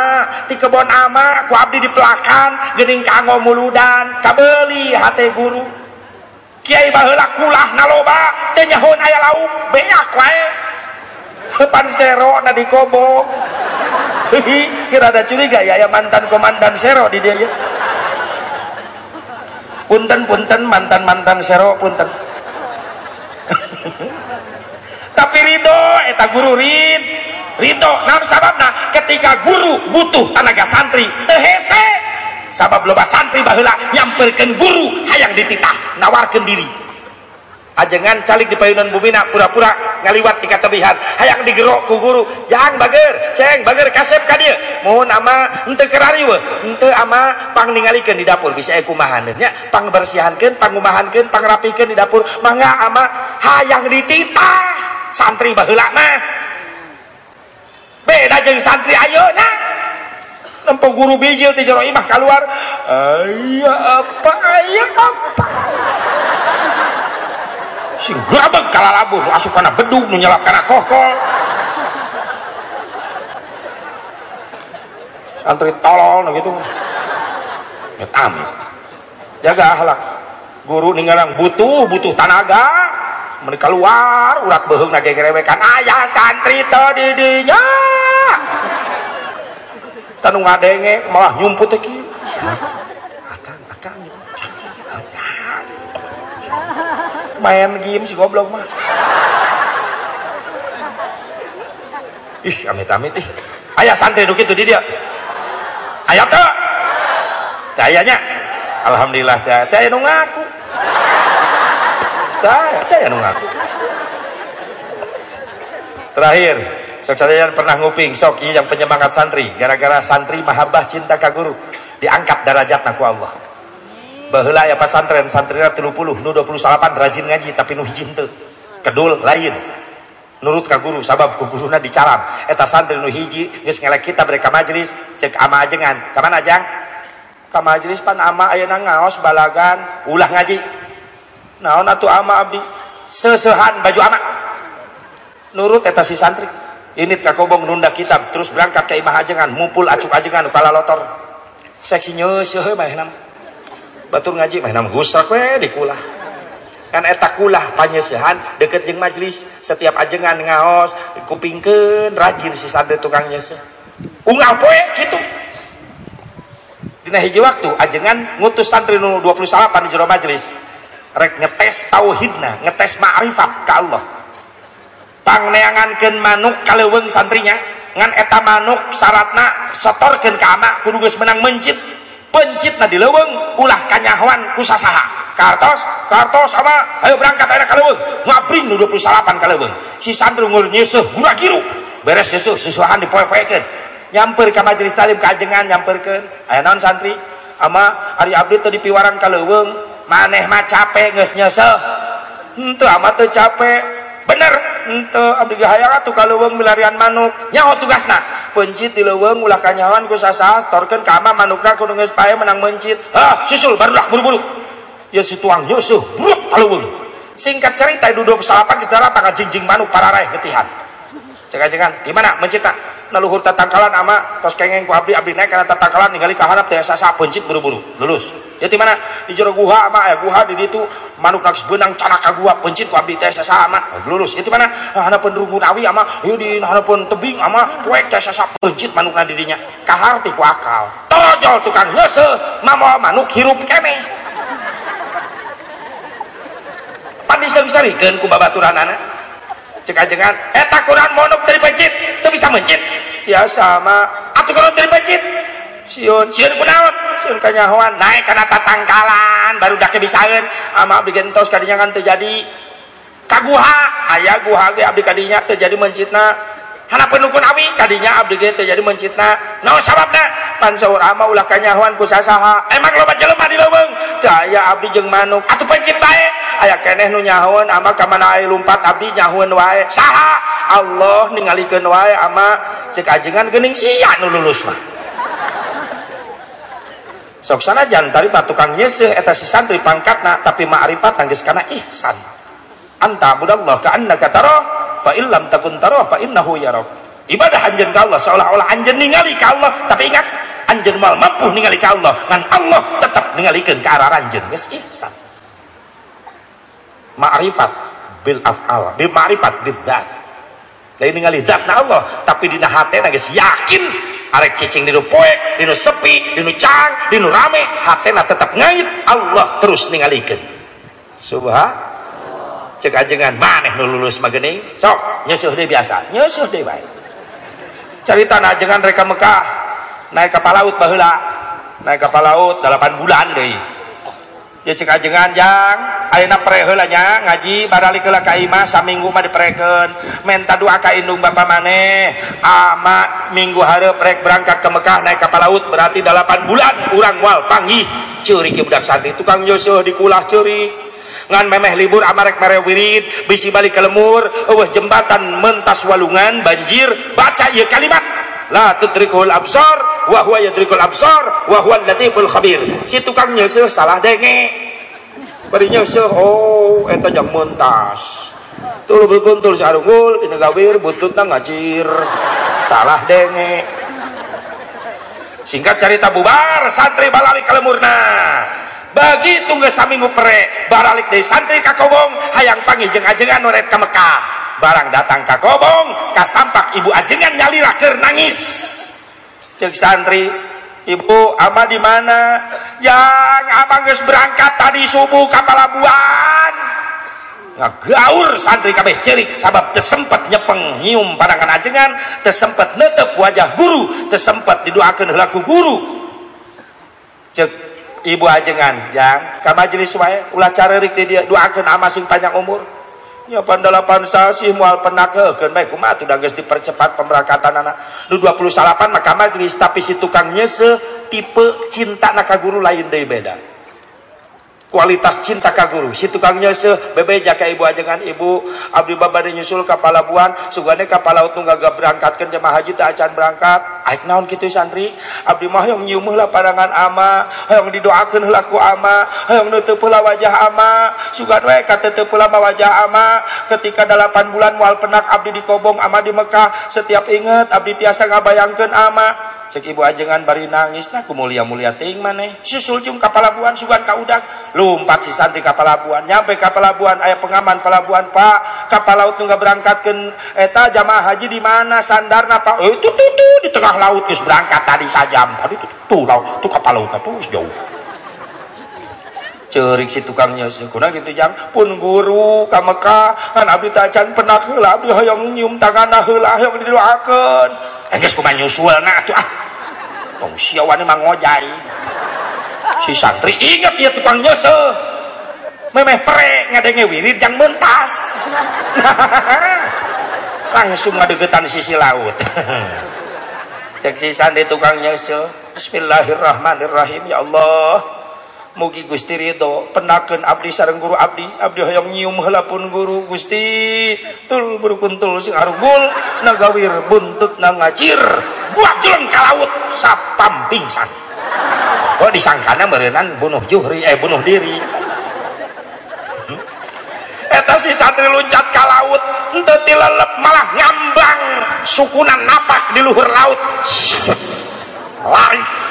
[SPEAKER 1] di kebon ama ku abdi di pelakan geuning kanggo muludan. Kabeuli hate guru. Kiai baheula kulah naloba teh nyahoan aya lauk beak wae. Depan sero na di kobo. Kira ada curiga ya, ya mantan komandan sero di dia ya punten punten mantan mantan sero punten. Tapi ridho eta guru rid. Ridho nah sababna ketika guru butuh tenaga santri tehese sabab loba santri bahula nyamperkan guru hayang dititah nawarkan diri ajengan calik di payunan bumina pura-pura ngaliwat tika tebihan hayang digerok ku guru jangan bager ceng bager kasep ka dia. Mohon ama ente kerari we. Ente ama pang ningalikeun di dapur. Bisa aku mahaneunnya pang bersihankeun pangumahankeun pang rapikeun di dapur. Mangga ama hayang dititah. Santri baheula mah. Beda jeung santri ayeuna nempo guru bijil ti jero imah keluar aya apa aya apa sing grabeg kala labuh. Asup kana bedug nu nyelap kana kokol santri tolol nu gitu. Net amin jaga akhlak. Guru ninggalang butuh butuh tenaga. Mereka keluar urat beheung na gegerewekan ayah santri tadi dinya tanu ngadenge malah nyumput teh kieu akan akan main game si goblok mah. Ih amit-amit ih. Ayah santri duk itu di dia ayah tuh kayaknya alhamdulillah teh teh nu ngaku. Teh teh nu ngaku. Terakhir sok saya pernah nguping sok yang penyemangat santri. Gara-gara santri mahabbah cinta ka guru. Diangkat derajat ku Allah baheula ya pesantren santrina 30 nu 28 rajin ngaji tapi nu hiji teu kedul lain. Nurut ka guru sabab ku guruna dicalam eta santri nu hiji geus ngelek kita beri ka majelis cek ama ajengan. Ka mana ajang ka majelis pan ama ayeuna ngaos balagan ulah ngaji. Naon atuh ama abdi sesehan baju ama. Nurut eta si santri. Ini ka kobong nunda kitab terus berangkat ke imah ajengan mumpul acuk ajengan kala lotor. Seksi nyeus mah batur ngaji mah nama gusak we di kulah kan eta kulah panyesehan deket jeung majlis. Setiap ajengan ngaos kupingkeun rajin si sade tukang nyese unggal poe gitu dina hiji waktu ajengan ngutus santri nu 28 di jero majlis. Rek ngetes tauhidna ngetes ma'rifat ka Allah. Pangneangankeun manuk kaleuweung santrinya ngan eta manuk syaratna setorkeun ka amak kudu geus menang mencit pencit na dileweng ulah kanyahoan kusasaha. Kartos kartos sama ayo berangkat ayo kaleweng ngabring nu 28 kaleweng si santri ngur nyeseuh gura giru. Beres nyeseuh susuhan dipoe-poekeun. Nyamper ka majelis talim kajengan nyamperkeun. Aya naon santri? Ama hari abdi teu dipiwaran kaleweng maneh mah capek geus nyeseuh henteu teu capek bener. Henteu abdi hayang atuh kaleweng milarian manuk nyaho tugasna. Pencit di leweng ulah kanyawan ku sasa storkeun ka ama manukna kudu geus pae menang mencit. Ah susul barulah buru-buru. Ya si tuang yusuh buruk kaleuweung singkat cerita itu dua pesalapan geus daratan ka jingjing manuk pararai getihan cek ajengan gimana mencitna naluhur tatangkalan ama tos kengeng ku abdi abdi naik kana tatangkalan ningali ka harap teh sasa pencit buru-buru lulus. Ya di mana? Di jero guha ama ya guha di ditu manuk nakis benang canak ka gua pencit ku abdi teh sasa ama lulus. Ya di mana? Hanapeun rungun awi ama ieu di hanapeun tebing ama poek teh sasa pencit manukna di dinya kaharti ku akal. Tojol tukang heuseuh mamo manuk hirup kene pan disari-sarikeun ku babaturanana. Cek ajengan eta Quran monok dari pencit itu bisa mencit ya sama atau kalau dari pencit siun siun kunaon siun kanyahoan naik karena tatangkalan baru dak kebisaeun ama bikin tos kadinya kan terjadi. Kaguha. Ayah guha ge abdi kadinya terjadi mencitna. Hana penukun abi kadinya abdi ge terjadi mencitna. Naon sababna pan saur ama ulah kanyahoan ku sasaha. Emang loba jelema di leuweung teu aya abdi jeung manuk. Atuh pencit bae aya keneh nu nyahoan ama ka mana lumpat abdi nyahoan wae. Saha? Allah ningalikeun wae ama cek ajengan geuning sia nu lulus mah. Sok sanajan tadi tukang nyeseh eta si santri pangkatna tapi ma'rifat tangges kana ihsan. Anta budallah ka annaka tara fa illam takun tara fa innahu yarak ibadah anjeun ka Allah seolah-olah anjeun ningali ka Allah tapi ingat anjeun mal mampu ningali ka Allah ngan Allah tetap ningalikeun ka arah anjeun geus ihsan ma'rifat bil af'al. Bil ma'rifat bil dzat lain ningali zatna Allah tapi dina hatena geus yakin arek cicing dinu poek dinu sepi dinu cang dinu rame hatena tetap ngait Allah terus ningalikeun subhan cek ajengan maneh nu lulus mageni sok nyusuh deh biasa. Nyusuh deh baik. Cerita ajengan reka Mekah naik kapal laut baheula. Naik kapal laut delapan bulan deh ya cek ajengan jang ayeuna pere nya ngaji baralik heula ka imah saminggu mah dipereken menta doa ka indung bapa maneh. Ama minggu hari prek berangkat ke Mekah naik kapal laut berarti delapan bulan urang wal panggih. Ceurik budak santri tukang di kulah ceurik ngan memeh libur amarek mere wirid bisi balik ke lemur. Eueuh jembatan mentas walungan banjir. Baca ieu kalimat la tudrikul absar wa huwa yadrikul absar wa huwa latiful khabir. Si tukang nyeuseum salah denge bari nyeuseum oh eta jang mentas Tuh berkuntul sarungul ini gawir buntutna ngacir. Salah denge singkat cerita bubar santri balali kalemurna. Bagi tunggu saminggu pere baralik dari santri kakobong hayang panggil jeng ajengan noret ke Mekah barang datang kakobong kasampak ibu ajengan nyalira ker nangis. Cek santri ibu ama di mana? Yang abang geus berangkat tadi subuh kapal labuan ngagaur santri kabeh cerik sabab tersempet nyepeng nyium padangan ajengan tersempet netep wajah guru tersempet didoakan helaku guru. Cek ibu ajengan yang ka majelis wae ulah carerik di dia doakeun ama sing panjang umur nya pandalapan sasi moal penakeun bae kumaha tuh geus dipercepat pemberangkatan anak. Nu 28 maka majelis tapi si tukang nyese tipe cinta nak guru lain deui beda kualitas cinta ka guru. Si tukang nyese bebeja ka ibu ajengan ibu. Abdi babade nyusul ka palabuhan sugane ka palaut tunggal berangkatkeun jemaah haji teh acan berangkat. Aik naon kitu santri? Abdi mah yang nyium heula padangan ama. Hayang didoakeun heula ku ama. Hayang nutup heula wajah ama. Sugan we ka teu heula wajah ama. Ketika delapan bulan moal penak abdi di Kobong ama di Mekah. Setiap inget abdi tiasa ngabayangkeun ama cek ibu ajengan bari nangis nah mulia mulia ting maneh. Susul jung kapal labuan sugan ka udak. Lumpat si santri kapal labuan nyampe kapal labuan aya pengaman pelabuhan pak. Kapal laut nggak berangkatkan eta jamaah haji di mana sandarna pak? Eh itu tuh, tuh di tengah laut geus berangkat tadi sajam. Tadi tuh tuh laut tuh kapal laut tuh jauh cerik si tukangnya kuna gitu jang. Pun guru ka Mekah kan abdi tacan pernah heula abdi hoyong nyium tanganna heula hoyong didoakeun. Enggeus kumaha nyusulna atuh ah. Tong siawan mah ngojai. Si santri ingat ya tukang nyese memeh pre ngadenge wirid jang mentas. Langsung ngadegetan sisi laut. Cek si santri tukang nyese Bismillahirrahmanirrahim ya Allah mugi Gusti ridho penakeun abdi sareng guru abdi abdi hoyong nyium heula pun guru Gusti. Tul berukuntul sing arugul nagawir buntut na ngacir buat jeleng ka laut sapam pingsan. Oh disangkana meureunan bunuh juhri eh bunuh diri? Hmm? eta si santri loncat ka laut henteu tilelep malah ngambang sukunan napak di luhur laut. Lari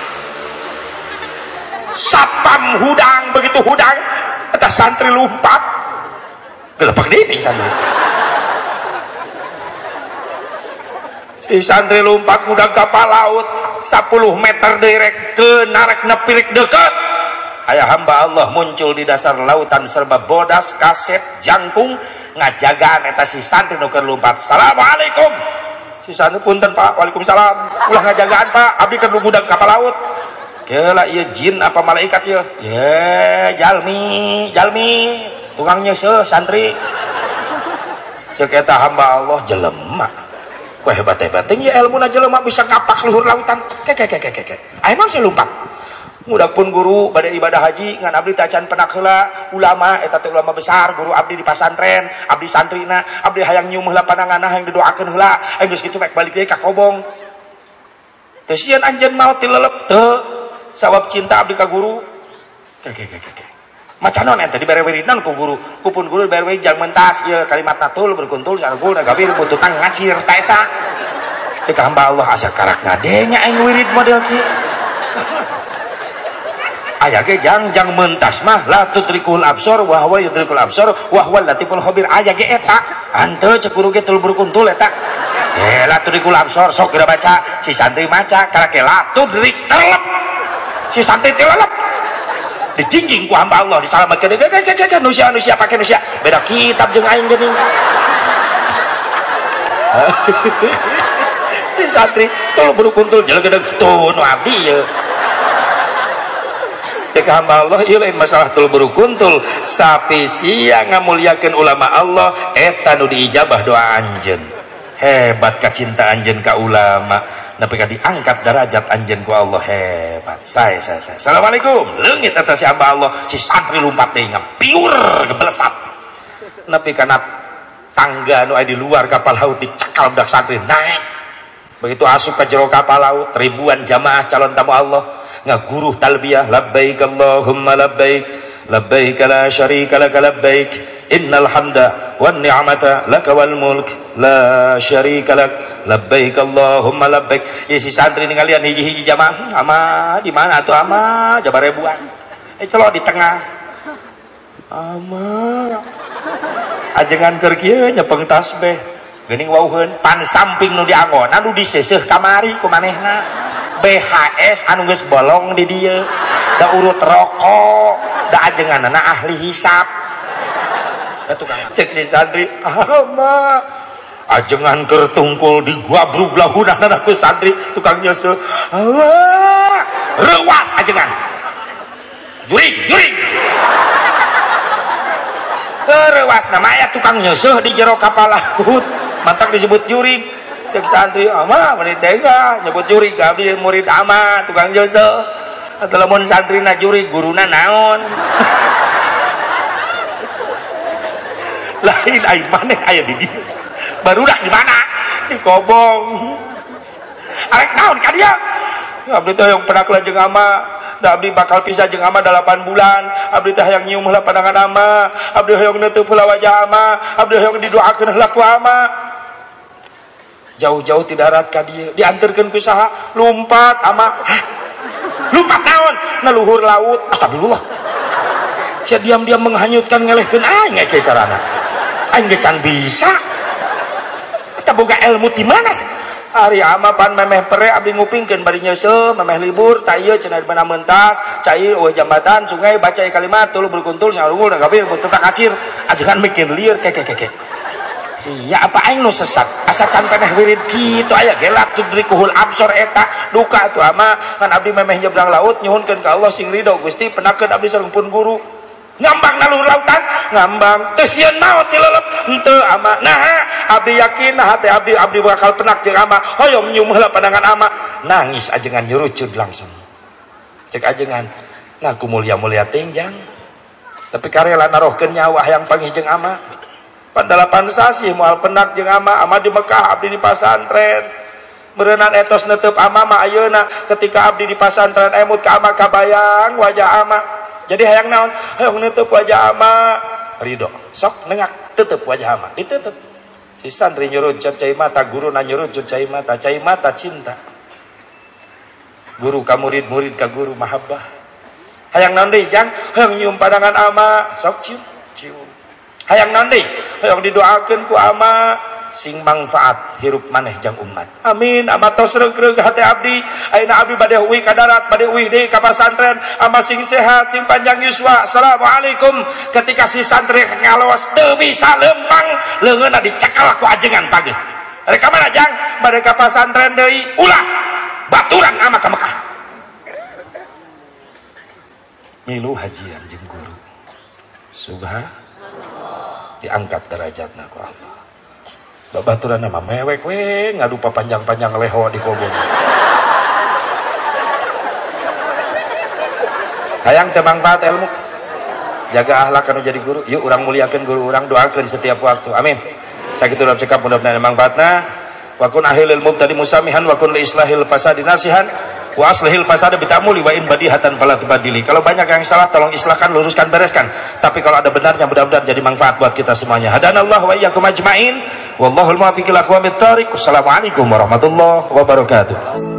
[SPEAKER 1] sapam hudang begitu hudang ada santri lompat gelepek dini santri. Si santri lompat hudang kapal laut 10 meter direk ke narik nepirik deket. Ayah hamba Allah muncul di dasar lautan serba bodas kaset jangkung ngajagaan eta si santri nuker lompat assalamualaikum. Si santri punten pak. Waalaikumsalam. Ulah ngajagaan pak. Abdi kan gudang kapal laut Kela iya jin apa malaikat ya? Ya, jalmi, jalmi, tukang nyusuh santri. cek eta hamba Allah jelema. Kue hebat hebat tinggi ilmu na jelema bisa ngapak luhur lautan. Keke keke keke emang sih lumpat mudah pun guru pada ibadah haji ngan abdi tacan penak heula. Ulama eta teh ulama besar guru abdi di pasantren abdi santrina abdi hayang nyium heula pandanganna hayang didoakeun heula. Aya geus kitu mek balik deui ka kobong. Teu sieun anjeun maot tilelep teu sabab cinta abdi ka guru keke keke keke macan non ente dibere wiridan ku guru. Kupun guru dibere jang mentas. Ya kalimat natul berkuntul guru gabir bututan ngacir ta eta. Cek hamba Allah asa karak ngadenya aing wirid model ki. Aya ge jang jang mentas mah la tutrikul absor wa huwa yudrikul absor wa huwa latiful khabir aya ge eta. Hanteu cek guru ge tul berkuntul eta. Eh la tutrikul absor sok kira baca. Si santri maca karake la tudrik telep si santri telep dijingjing ku hamba Allah disalamatkan kan nusia nusia pakai nusia. Beda kitab jeung aing geuning di santri tuh buru kuntul jalan gede tuh nu abdi ya. Cek hamba Allah ieu lain masalah tul buru kuntul. Sapi sia ngamuliakeun ulama Allah eta nu diijabah doa anjeun. Hebat kacinta anjeun ka ulama tapi diangkat derajat anjen ku Allah hebat. Saya saya saya Assalamualaikum. Lengit atas hamba Allah. Si santri lompat deh piur gebelesat tapi karena tangga nu di luar kapal laut dicakal budak santri naik. Begitu asup ke jero kapal laut ribuan jamaah calon tamu Allah. Ngaguruh talbiyah labbaik Allahumma labbaik syarika lak labbaik innal hamda wan ni'mata laka wal mulk la syarika lak labbaik Allahumma labbaik ya si santri kalian hiji-hiji jamaah. Ama di mana tuh ama? Jabar ribuan. Eh celok di tengah. Ama. Ajengan keur kieu nyepeng tasbih. Geuning wauheun pan samping nu dianggon anu diseseuh kamari ku manehna BHS anu geus bolong di dieu. Da urut rokok da ajenganna ahli hisap. Cek si santri ama ajengan kertungkul di gua berubah dan aku santri tukang nyusul. Wah rewas ajengan. Juring juring. Rewas. Namanya tukang nyusuh di jero kapal laut. Mantap disebut juring cek santri ama menit tega nyebut juring kami murid ama tukang atau lemon santri na juri guruna naon. Lain air mana ayah di dia. Barudak di mana? Di kobong. Arek naon ka dia? Abdi teh yang pernah kelajeng ama. Da abdi bakal pisah jeung ama 8 bulan. Abdi teh yang nyium heula pandangan ama. Abdi hayang neuteuf heula wajah ama. Abdi hayang didoakeun heula ku ama jauh-jauh tidak darat ka dieu dianterkeun ku saha lumpat ama lumpat naon? Na luhur laut. Astagfirullah. Sia diam-diam menghanyutkan ngelehkeun aing ge carana aing can bisa. Kita boga ilmu di mana hari ama pan memeh pere abdi ngupingkeun bari nyeuseul memeh libur ta ieu cenah mana mentas cai eueuh jambatan sungai baca kalimat tulu berkuntul sarungul da mun tetap kacir. Ajangan mikir lieur keke keke sia apa aing nu sesat? Asa can peneh wirid kitu aya gelap tudrikuhul absor eta duka tu ama. Kan abdi memeh nyebrang laut nyuhunkeun ka Allah sing ridho Gusti penakeun abdi sareng pun guru. Ngambang nalur lautan ngambang tesian maut tilelep ente ama. Nah abdi yakin nah hati abdi abdi bakal penak jeung ama. Hoyong nyium pandangan ama. Nangis ajengan nyurucud langsung. Cek ajengan ngaku mulia-mulia tinjang tapi karela narohkeun nyawa yang panggih jeung ama pandalapan sasi moal penak jeung ama ama di Mekah abdi di pasantren merenang etos netep ama ma ayeuna ketika abdi di pasantren emut ka ama kabayang wajah ama. Jadi hayang naon? Hayang nutup wajah ama. Ridho sok nengak tutup wajah ama. Ditutup si santri nyurucut cai mata guru na nyurucut cai mata cai mata cinta. Guru ka murid murid ka guru mahabbah. Hayang naon deui jang? Hayang nyium pandangan ama. Sok cium hayang naon deui hayang didoakeun ku ama sing manfaat hirup maneh jang umat. Amin. Amat tos regreg hati abdi. Aina abdi bade uwi ka darat bade uwi deui ka pesantren. Ama sing sehat sing panjang yuswa. Assalamualaikum. Ketika si santri ngalawas teu bisa lempang leungeunna dicekal ku ajengan pagi. Rek ka mana jang? Bade ka pesantren deui ulah baturan ama ka Mekah. Milu hajian jeung guru. Subhan diangkat derajatna ku Allah babaturan nama mewek we ngadu panjang-panjang leho di kobong hayang teu manfaat ilmu jaga ahlak kanu jadi guru. Yuk orang muliakan guru orang doakan setiap waktu. Amin. Sakit dalam cekap mudah-mudahan manfaatna wa kun ahilil mubtadi musamihan wa kun li islahil fasadi nasihan wa aslihil fasada bitamuli wa in badihatan fala tubadili kalau banyak yang salah tolong islahkan luruskan bereskan. Tapi kalau ada benarnya mudah-mudahan jadi manfaat buat kita semuanya. Hadanallah wa iyyakum ajmain. Wallahul muwaffiq ila aqwamit thariq. Assalamualaikum warahmatullahi wabarakatuh